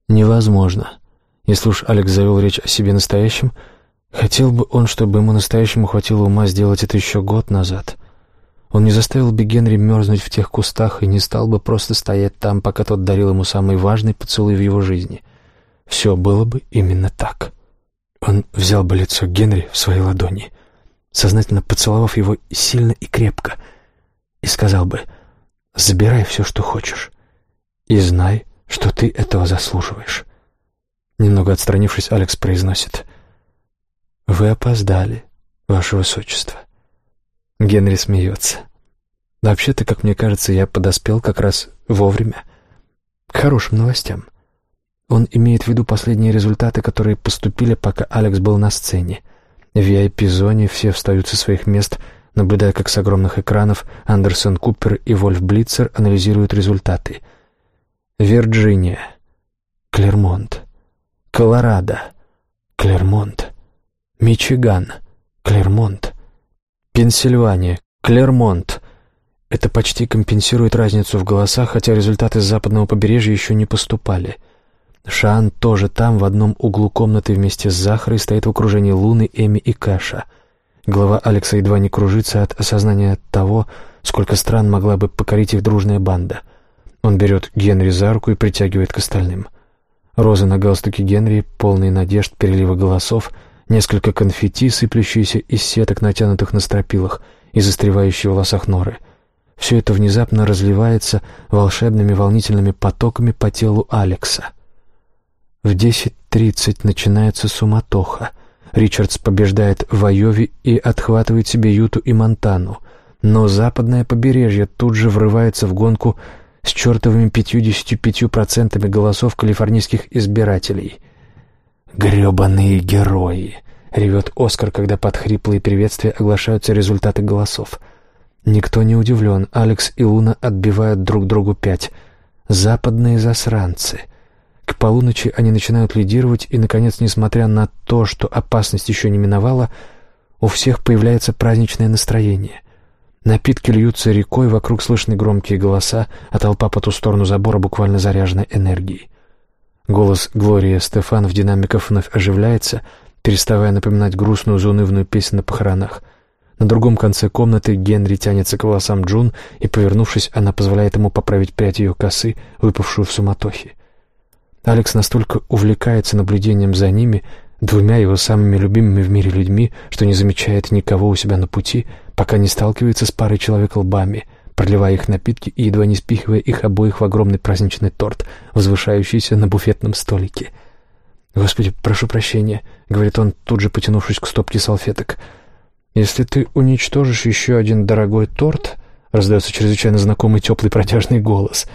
невозможно. Если уж Алекс завел речь о себе настоящем, хотел бы он, чтобы ему настоящему хватило ума сделать это еще год назад — он не заставил бы Генри мерзнуть в тех кустах и не стал бы просто стоять там, пока тот дарил ему самый важный поцелуй в его жизни. Все было бы именно так. Он взял бы лицо Генри в свои ладони, сознательно поцеловав его сильно и крепко, и сказал бы «Забирай все, что хочешь, и знай, что ты этого заслуживаешь». Немного отстранившись, Алекс произносит «Вы опоздали, ваше высочество». Генри смеется. Вообще-то, как мне кажется, я подоспел как раз вовремя. К хорошим новостям. Он имеет в виду последние результаты, которые поступили, пока Алекс был на сцене. В VIP-зоне все встают со своих мест, наблюдая, как с огромных экранов Андерсон Купер и Вольф Блитцер анализируют результаты. Вирджиния, Клермонт, Колорадо, Клермонт, Мичиган, Клермонт, Пенсильвания, Клермонт. Это почти компенсирует разницу в голосах, хотя результаты с западного побережья еще не поступали. Шаан тоже там, в одном углу комнаты вместе с Захарой, стоит в окружении Луны, Эми и Кэша. Голова Алекса едва не кружится от осознания того, сколько стран могла бы покорить их дружная банда. Он берет Генри за руку и притягивает к остальным. Розы на галстуке Генри, полные надежд, перелива голосов — несколько конфетти, сыплющиеся из сеток, натянутых на стропилах, и застревающие в волосах норы. Все это внезапно разливается волшебными волнительными потоками по телу Алекса. В 10.30 начинается суматоха. Ричардс побеждает в Айове и отхватывает себе Юту и Монтану. Но западное побережье тут же врывается в гонку с чертовыми 55% голосов калифорнийских избирателей. «Гребаные герои!» — ревет Оскар, когда под хриплые приветствия оглашаются результаты голосов. Никто не удивлен, Алекс и Луна отбивают друг другу пять. Западные засранцы. К полуночи они начинают лидировать, и, наконец, несмотря на то, что опасность еще не миновала, у всех появляется праздничное настроение. Напитки льются рекой, вокруг слышны громкие голоса, а толпа по ту сторону забора буквально заряжена энергией. Голос Глории Стефан в динамиках вновь оживляется, переставая напоминать грустную заунывную песню на похоронах. На другом конце комнаты Генри тянется к волосам Джун, и, повернувшись, она позволяет ему поправить прядь ее косы, выпавшую в суматохе. Алекс настолько увлекается наблюдением за ними, двумя его самыми любимыми в мире людьми, что не замечает никого у себя на пути, пока не сталкивается с парой человек лбами — проливая их напитки и едва не спихивая их обоих в огромный праздничный торт, возвышающийся на буфетном столике. «Господи, прошу прощения», — говорит он, тут же потянувшись к стопке салфеток. «Если ты уничтожишь еще один дорогой торт», — раздается чрезвычайно знакомый теплый протяжный голос,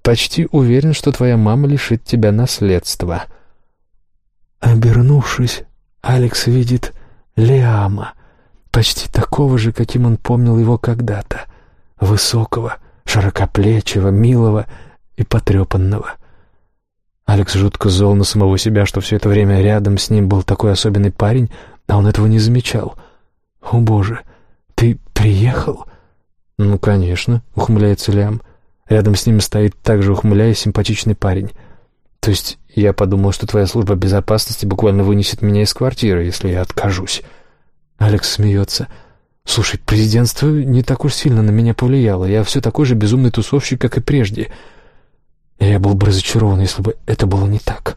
«почти уверен, что твоя мама лишит тебя наследства». Обернувшись, Алекс видит Лиама, почти такого же, каким он помнил его когда-то высокого, широкоплечего, милого и потрепанного. Алекс жутко зол на самого себя, что все это время рядом с ним был такой особенный парень, а он этого не замечал. «О, Боже, ты приехал?» «Ну, конечно», — ухмыляется Лям. Рядом с ним стоит также ухмыляясь симпатичный парень. «То есть я подумал, что твоя служба безопасности буквально вынесет меня из квартиры, если я откажусь». Алекс смеется. Слушай, президентство не так уж сильно на меня повлияло. Я все такой же безумный тусовщик, как и прежде. Я был бы разочарован, если бы это было не так.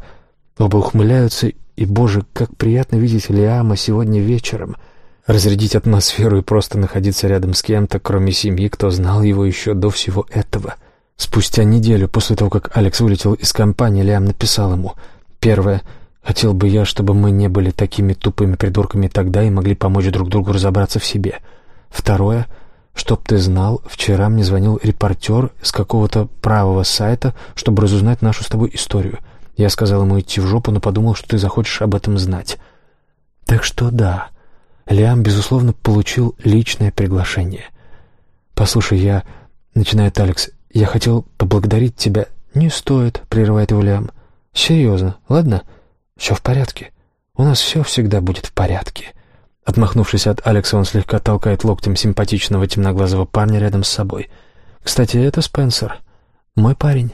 Оба ухмыляются, и, боже, как приятно видеть Лиама сегодня вечером. Разрядить атмосферу и просто находиться рядом с кем-то, кроме семьи, кто знал его еще до всего этого. Спустя неделю после того, как Алекс вылетел из компании, Лиам написал ему. Первое. Хотел бы я, чтобы мы не были такими тупыми придурками тогда и могли помочь друг другу разобраться в себе. Второе, чтоб ты знал, вчера мне звонил репортер с какого-то правого сайта, чтобы разузнать нашу с тобой историю. Я сказал ему идти в жопу, но подумал, что ты захочешь об этом знать. Так что да, Лиам, безусловно, получил личное приглашение. «Послушай, я...» — начинает Алекс. «Я хотел поблагодарить тебя». «Не стоит», — прерывает его Лиам. «Серьезно, ладно?» «Все в порядке. У нас все всегда будет в порядке». Отмахнувшись от Алекса, он слегка толкает локтем симпатичного темноглазого парня рядом с собой. «Кстати, это Спенсер. Мой парень».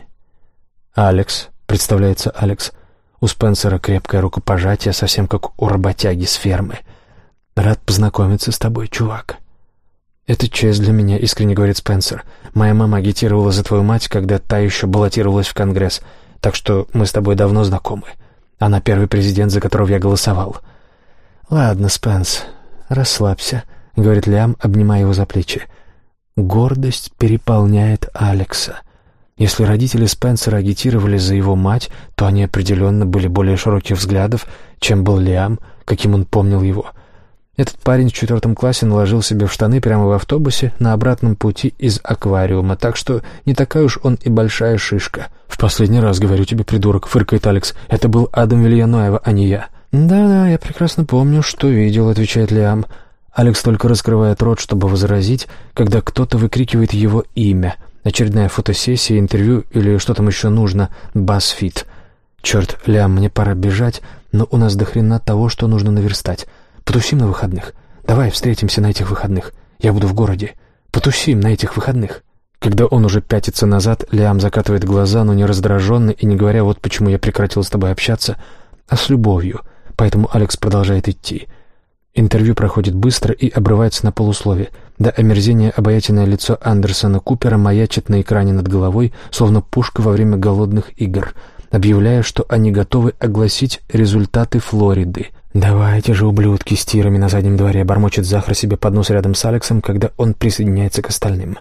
«Алекс», — представляется Алекс. У Спенсера крепкое рукопожатие, совсем как у работяги с фермы. «Рад познакомиться с тобой, чувак». «Это честь для меня», — искренне говорит Спенсер. «Моя мама агитировала за твою мать, когда та еще баллотировалась в Конгресс, так что мы с тобой давно знакомы». Она первый президент, за которого я голосовал. «Ладно, Спенс, расслабься», — говорит Лям, обнимая его за плечи. Гордость переполняет Алекса. Если родители Спенсера агитировали за его мать, то они определенно были более широких взглядов, чем был Лиам, каким он помнил его — этот парень в четвертом классе наложил себе в штаны прямо в автобусе на обратном пути из аквариума, так что не такая уж он и большая шишка. «В последний раз, говорю тебе, придурок», — фыркает Алекс. «Это был Адам Вильяноева, а не я». «Да-да, я прекрасно помню, что видел», — отвечает Лиам. Алекс только раскрывает рот, чтобы возразить, когда кто-то выкрикивает его имя. Очередная фотосессия, интервью или что там еще нужно, басфит. «Черт, Лиам, мне пора бежать, но у нас до хрена того, что нужно наверстать». Потусим на выходных. Давай встретимся на этих выходных. Я буду в городе. Потусим на этих выходных». Когда он уже пятится назад, Лиам закатывает глаза, но не раздраженно и не говоря «вот почему я прекратил с тобой общаться», а с любовью. Поэтому Алекс продолжает идти. Интервью проходит быстро и обрывается на полуслове. До омерзения обаятельное лицо Андерсона Купера маячит на экране над головой, словно пушка во время голодных игр, объявляя, что они готовы огласить результаты Флориды — «Давайте же, ублюдки, с тирами на заднем дворе», — бормочет Захар себе под нос рядом с Алексом, когда он присоединяется к остальным.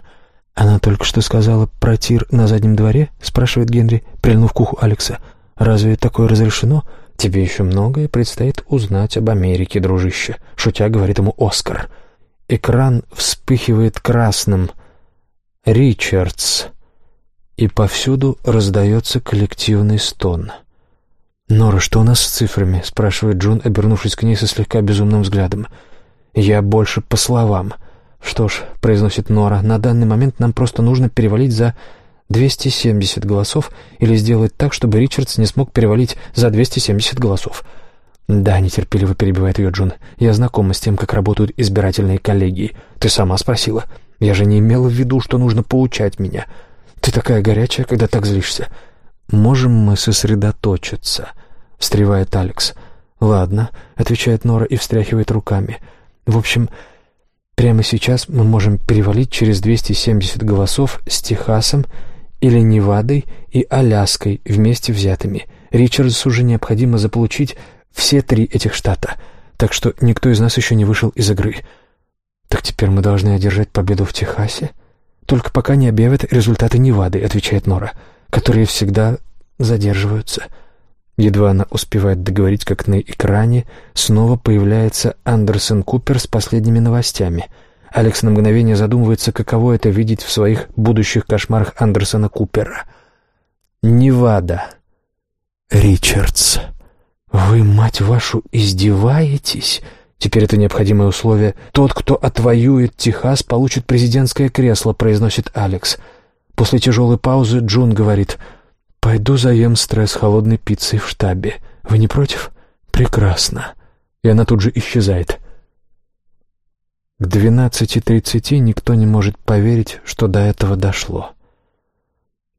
«Она только что сказала про тир на заднем дворе?» — спрашивает Генри, прильнув к уху Алекса. «Разве такое разрешено? Тебе еще многое предстоит узнать об Америке, дружище», — шутя говорит ему Оскар. Экран вспыхивает красным. «Ричардс». И повсюду раздается коллективный стон. «Нора, что у нас с цифрами?» — спрашивает Джун, обернувшись к ней со слегка безумным взглядом. «Я больше по словам». «Что ж», — произносит Нора, — «на данный момент нам просто нужно перевалить за 270 голосов или сделать так, чтобы Ричардс не смог перевалить за 270 голосов». «Да», — нетерпеливо перебивает ее Джун, — «я знакома с тем, как работают избирательные коллегии. Ты сама спросила. Я же не имела в виду, что нужно поучать меня. Ты такая горячая, когда так злишься». «Можем мы сосредоточиться?» — встревает Алекс. «Ладно», — отвечает Нора и встряхивает руками. «В общем, прямо сейчас мы можем перевалить через 270 голосов с Техасом или Невадой и Аляской вместе взятыми. Ричардсу уже необходимо заполучить все три этих штата, так что никто из нас еще не вышел из игры. Так теперь мы должны одержать победу в Техасе? Только пока не объявят результаты Невады», — отвечает Нора. Которые всегда задерживаются. Едва она успевает договорить, как на экране снова появляется Андерсон Купер с последними новостями. Алекс на мгновение задумывается, каково это видеть в своих будущих кошмарах Андерсона Купера. Невада. Ричардс. Вы, мать вашу, издеваетесь? Теперь это необходимое условие. Тот, кто отвоюет Техас, получит президентское кресло, произносит Алекс. — После тяжелой паузы Джун говорит, «Пойду заем стресс холодной пиццей в штабе. Вы не против?» «Прекрасно». И она тут же исчезает. К 12.30 никто не может поверить, что до этого дошло.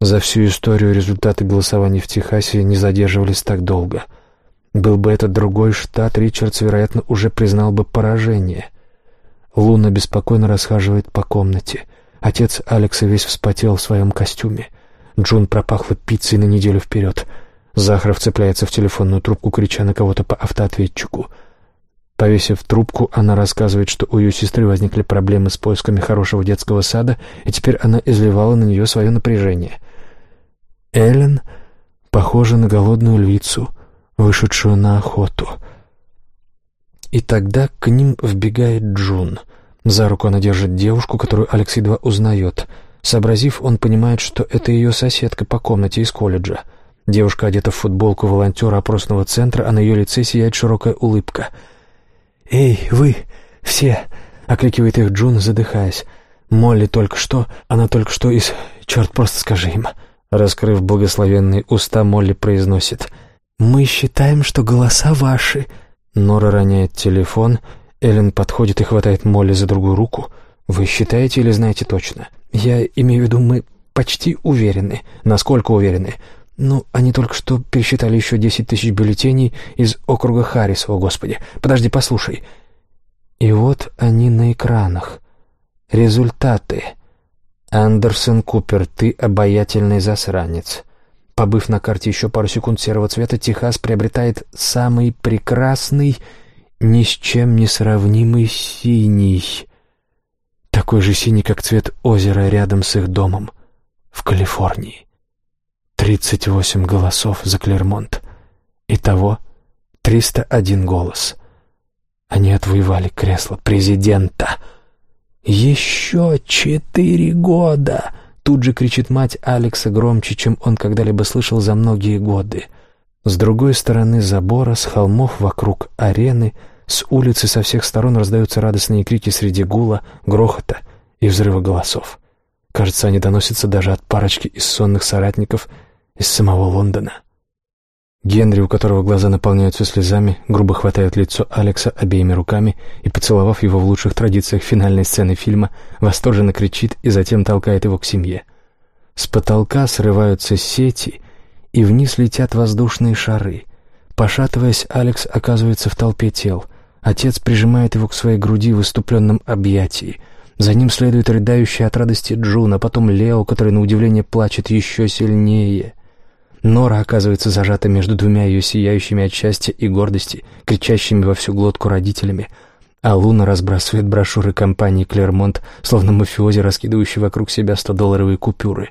За всю историю результаты голосования в Техасе не задерживались так долго. Был бы это другой штат, Ричардс, вероятно, уже признал бы поражение. Луна беспокойно расхаживает по комнате — Отец Алекса весь вспотел в своем костюме. Джун пропахла пиццей на неделю вперед. Захаров цепляется в телефонную трубку, крича на кого-то по автоответчику. Повесив трубку, она рассказывает, что у ее сестры возникли проблемы с поисками хорошего детского сада, и теперь она изливала на нее свое напряжение. Эллен похожа на голодную львицу. вышедшую на охоту. И тогда к ним вбегает Джун. За руку она держит девушку, которую Алекс едва узнает. Сообразив, он понимает, что это ее соседка по комнате из колледжа. Девушка одета в футболку волонтера опросного центра, а на ее лице сияет широкая улыбка. «Эй, вы, все!» — окликивает их Джун, задыхаясь. «Молли только что, она только что из... Черт, просто скажи им!» Раскрыв благословенные уста, Молли произносит. «Мы считаем, что голоса ваши». Нора роняет телефон. Эллен подходит и хватает Молли за другую руку. «Вы считаете или знаете точно?» «Я имею в виду, мы почти уверены». «Насколько уверены?» «Ну, они только что пересчитали еще десять тысяч бюллетеней из округа Харрис, о господи. Подожди, послушай». И вот они на экранах. Результаты. Андерсон Купер, ты обаятельный засранец. Побыв на карте еще пару секунд серого цвета, Техас приобретает самый прекрасный, ни с чем не сравнимый синий. Такой же синий, как цвет озера рядом с их домом в Калифорнии. Тридцать восемь голосов за Клермонт. Итого триста один голос. Они отвоевали кресло президента. «Еще четыре года!» Тут же кричит мать Алекса громче, чем он когда-либо слышал за многие годы. С другой стороны забора, с холмов вокруг арены, с улицы со всех сторон раздаются радостные крики среди гула, грохота и взрыва голосов. Кажется, они доносятся даже от парочки из сонных соратников из самого Лондона. Генри, у которого глаза наполняются слезами, грубо хватает лицо Алекса обеими руками и, поцеловав его в лучших традициях финальной сцены фильма, восторженно кричит и затем толкает его к семье. С потолка срываются сети, и вниз летят воздушные шары. Пошатываясь, Алекс оказывается в толпе тел. Отец прижимает его к своей груди в выступленном объятии. За ним следует рыдающая от радости Джун, а потом Лео, который, на удивление, плачет еще сильнее — Нора оказывается зажата между двумя ее сияющими от счастья и гордости, кричащими во всю глотку родителями, а Луна разбрасывает брошюры компании «Клермонт», словно мафиози, раскидывающий вокруг себя 100-долларовые купюры.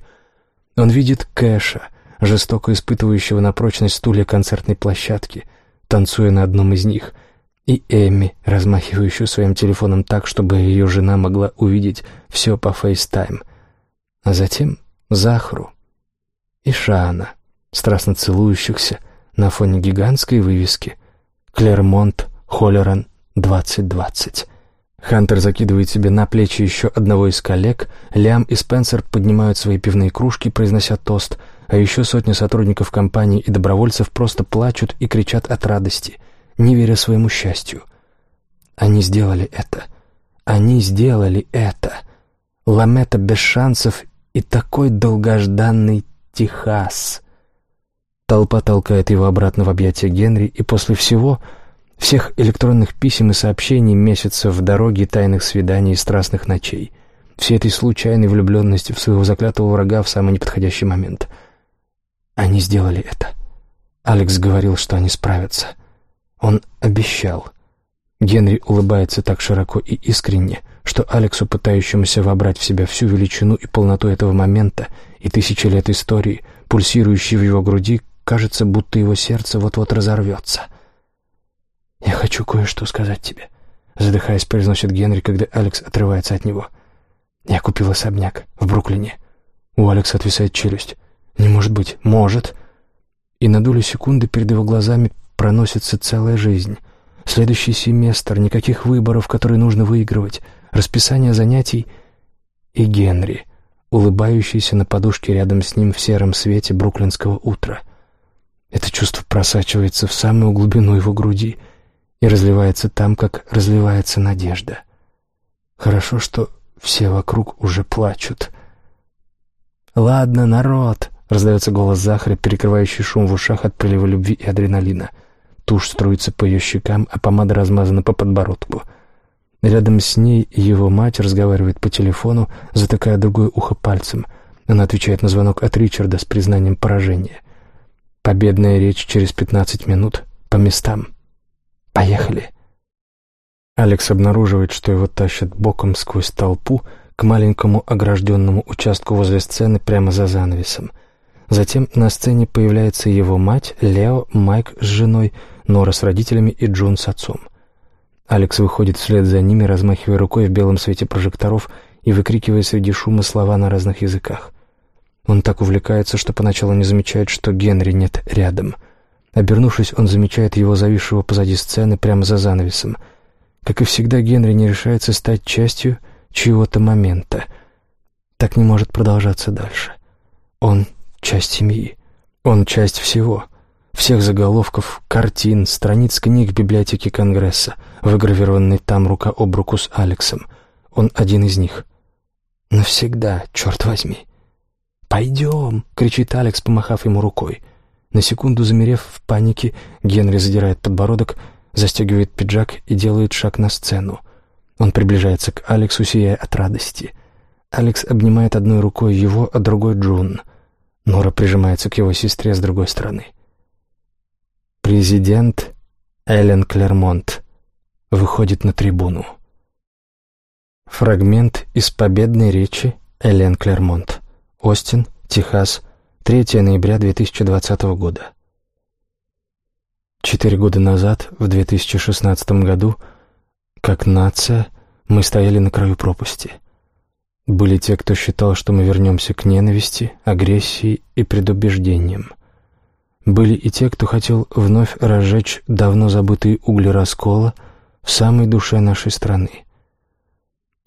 Он видит Кэша, жестоко испытывающего на прочность стулья концертной площадки, танцуя на одном из них, и Эми, размахивающую своим телефоном так, чтобы ее жена могла увидеть все по FaceTime. А затем Захру и Шана — страстно целующихся на фоне гигантской вывески «Клермонт Холлеран 2020». Хантер закидывает себе на плечи еще одного из коллег, Лям и Спенсер поднимают свои пивные кружки, произнося тост, а еще сотни сотрудников компании и добровольцев просто плачут и кричат от радости, не веря своему счастью. Они сделали это. Они сделали это. Ламета без шансов и такой долгожданный Техас — Толпа толкает его обратно в объятия Генри, и после всего, всех электронных писем и сообщений, месяцев в дороге, тайных свиданий и страстных ночей, всей этой случайной влюбленности в своего заклятого врага в самый неподходящий момент. Они сделали это. Алекс говорил, что они справятся. Он обещал. Генри улыбается так широко и искренне, что Алексу, пытающемуся вобрать в себя всю величину и полноту этого момента и тысячи лет истории, пульсирующей в его груди, Кажется, будто его сердце вот-вот разорвется. «Я хочу кое-что сказать тебе», — задыхаясь, произносит Генри, когда Алекс отрывается от него. «Я купил особняк в Бруклине». У Алекса отвисает челюсть. «Не может быть. Может». И на долю секунды перед его глазами проносится целая жизнь. Следующий семестр, никаких выборов, которые нужно выигрывать, расписание занятий и Генри, улыбающийся на подушке рядом с ним в сером свете бруклинского утра. Это чувство просачивается в самую глубину его груди и разливается там, как разливается надежда. Хорошо, что все вокруг уже плачут. «Ладно, народ!» — раздается голос Захара, перекрывающий шум в ушах от прилива любви и адреналина. Тушь струится по ее щекам, а помада размазана по подбородку. Рядом с ней его мать разговаривает по телефону, затыкая другое ухо пальцем. Она отвечает на звонок от Ричарда с признанием поражения — Победная речь через пятнадцать минут. По местам. Поехали. Алекс обнаруживает, что его тащат боком сквозь толпу к маленькому огражденному участку возле сцены прямо за занавесом. Затем на сцене появляется его мать, Лео, Майк с женой, Нора с родителями и Джун с отцом. Алекс выходит вслед за ними, размахивая рукой в белом свете прожекторов и выкрикивая среди шума слова на разных языках. Он так увлекается, что поначалу не замечает, что Генри нет рядом. Обернувшись, он замечает его зависшего позади сцены прямо за занавесом. Как и всегда, Генри не решается стать частью чьего-то момента. Так не может продолжаться дальше. Он — часть семьи. Он — часть всего. Всех заголовков, картин, страниц книг в библиотеке Конгресса, выгравированной там рука об руку с Алексом. Он один из них. Навсегда, черт возьми. «Пойдем!» — кричит Алекс, помахав ему рукой. На секунду замерев в панике, Генри задирает подбородок, застегивает пиджак и делает шаг на сцену. Он приближается к Алексу, сияя от радости. Алекс обнимает одной рукой его, а другой Джун. Нора прижимается к его сестре с другой стороны. Президент Эллен Клермонт выходит на трибуну. Фрагмент из победной речи Эллен Клермонт. Остин, Техас, 3 ноября 2020 года. Четыре года назад, в 2016 году, как нация, мы стояли на краю пропасти. Были те, кто считал, что мы вернемся к ненависти, агрессии и предубеждениям. Были и те, кто хотел вновь разжечь давно забытые угли раскола в самой душе нашей страны.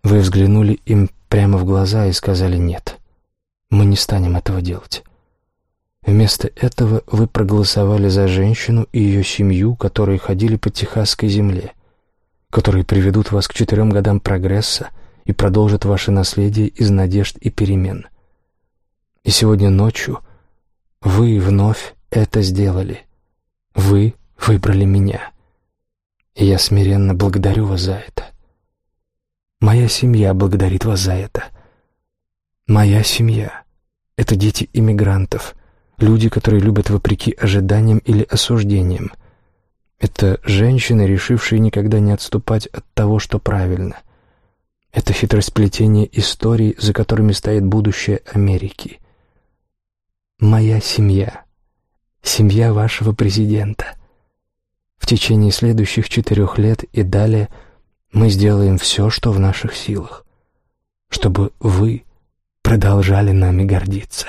Вы взглянули им прямо в глаза и сказали «нет». Мы не станем этого делать. Вместо этого вы проголосовали за женщину и ее семью, которые ходили по техасской земле, которые приведут вас к четырем годам прогресса и продолжат ваше наследие из надежд и перемен. И сегодня ночью вы вновь это сделали. Вы выбрали меня. И я смиренно благодарю вас за это. Моя семья благодарит вас за это. Моя семья — это дети иммигрантов, люди, которые любят вопреки ожиданиям или осуждениям. Это женщины, решившие никогда не отступать от того, что правильно. Это хитросплетение историй, за которыми стоит будущее Америки. Моя семья. Семья вашего президента. В течение следующих четырех лет и далее мы сделаем все, что в наших силах, чтобы вы продолжали нами гордиться.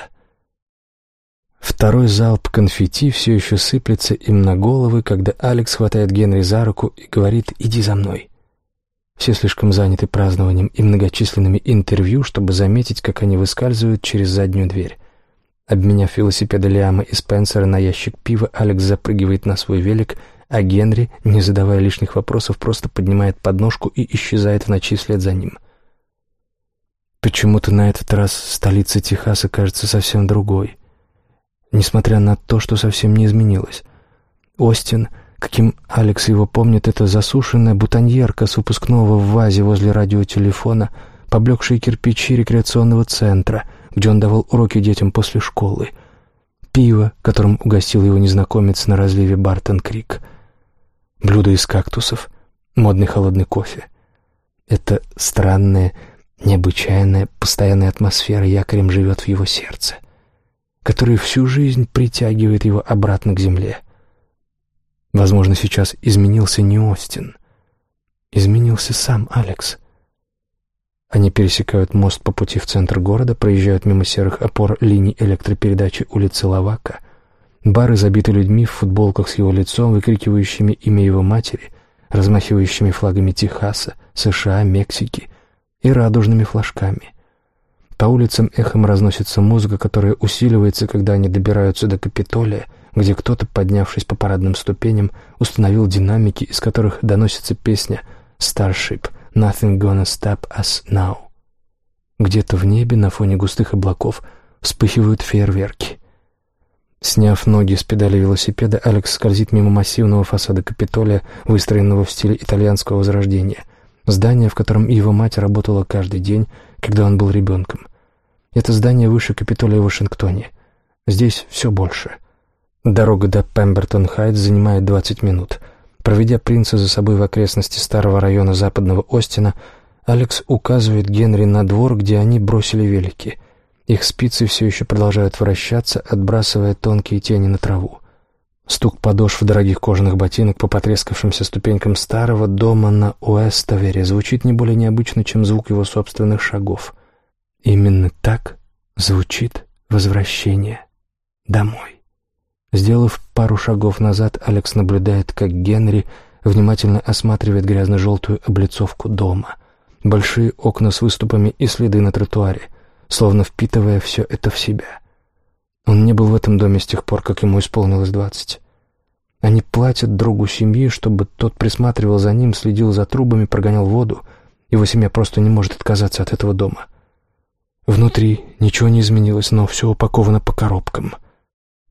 Второй залп конфетти все еще сыплется им на головы, когда Алекс хватает Генри за руку и говорит «иди за мной». Все слишком заняты празднованием и многочисленными интервью, чтобы заметить, как они выскальзывают через заднюю дверь. Обменяв велосипеды Лиама и Спенсера на ящик пива, Алекс запрыгивает на свой велик, а Генри, не задавая лишних вопросов, просто поднимает подножку и исчезает в ночи вслед за ним. Почему-то на этот раз столица Техаса кажется совсем другой. Несмотря на то, что совсем не изменилось. Остин, каким Алекс его помнит, это засушенная бутоньерка с выпускного в вазе возле радиотелефона, поблекшие кирпичи рекреационного центра, где он давал уроки детям после школы, пиво, которым угостил его незнакомец на разливе Бартон-Крик, блюдо из кактусов, модный холодный кофе. Это странное Необычайная, постоянная атмосфера якорем живет в его сердце, который всю жизнь притягивает его обратно к земле. Возможно, сейчас изменился не Остин. Изменился сам Алекс. Они пересекают мост по пути в центр города, проезжают мимо серых опор линий электропередачи улицы Лавака. Бары забиты людьми в футболках с его лицом, выкрикивающими имя его матери, размахивающими флагами Техаса, США, Мексики — и радужными флажками. По улицам эхом разносится музыка, которая усиливается, когда они добираются до Капитолия, где кто-то, поднявшись по парадным ступеням, установил динамики, из которых доносится песня «Starship» «Nothing gonna stop us now». Где-то в небе на фоне густых облаков вспыхивают фейерверки. Сняв ноги с педали велосипеда, Алекс скользит мимо массивного фасада Капитолия, выстроенного в стиле итальянского возрождения — Здание, в котором его мать работала каждый день, когда он был ребенком. Это здание выше Капитолия в Вашингтоне. Здесь все больше. Дорога до Пембертон-Хайтс занимает 20 минут. Проведя принца за собой в окрестности старого района западного Остина, Алекс указывает Генри на двор, где они бросили велики. Их спицы все еще продолжают вращаться, отбрасывая тонкие тени на траву. Стук подошв дорогих кожаных ботинок по потрескавшимся ступенькам старого дома на Уэстовере звучит не более необычно, чем звук его собственных шагов. Именно так звучит возвращение домой. Сделав пару шагов назад, Алекс наблюдает, как Генри внимательно осматривает грязно-желтую облицовку дома. Большие окна с выступами и следы на тротуаре, словно впитывая все это в себя. Он не был в этом доме с тех пор, как ему исполнилось двадцать. Они платят другу семьи, чтобы тот присматривал за ним, следил за трубами, прогонял воду. Его семья просто не может отказаться от этого дома. Внутри ничего не изменилось, но все упаковано по коробкам.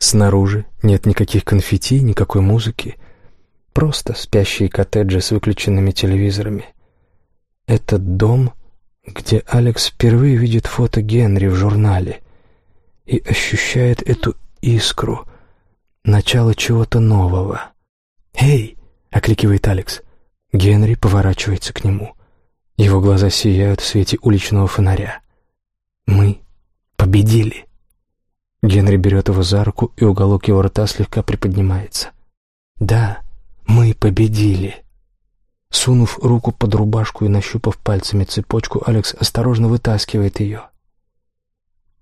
Снаружи нет никаких конфетти, никакой музыки. Просто спящие коттеджи с выключенными телевизорами. Этот дом, где Алекс впервые видит фото Генри в журнале и ощущает эту искру, начало чего-то нового. «Эй!» — окликивает Алекс. Генри поворачивается к нему. Его глаза сияют в свете уличного фонаря. «Мы победили!» Генри берет его за руку, и уголок его рта слегка приподнимается. «Да, мы победили!» Сунув руку под рубашку и нащупав пальцами цепочку, Алекс осторожно вытаскивает ее.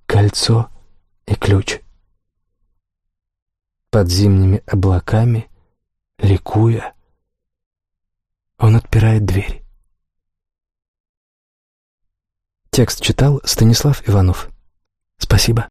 Кольцо и ключ. Под зимними облаками, ликуя, он отпирает дверь. Текст читал Станислав Иванов. Спасибо.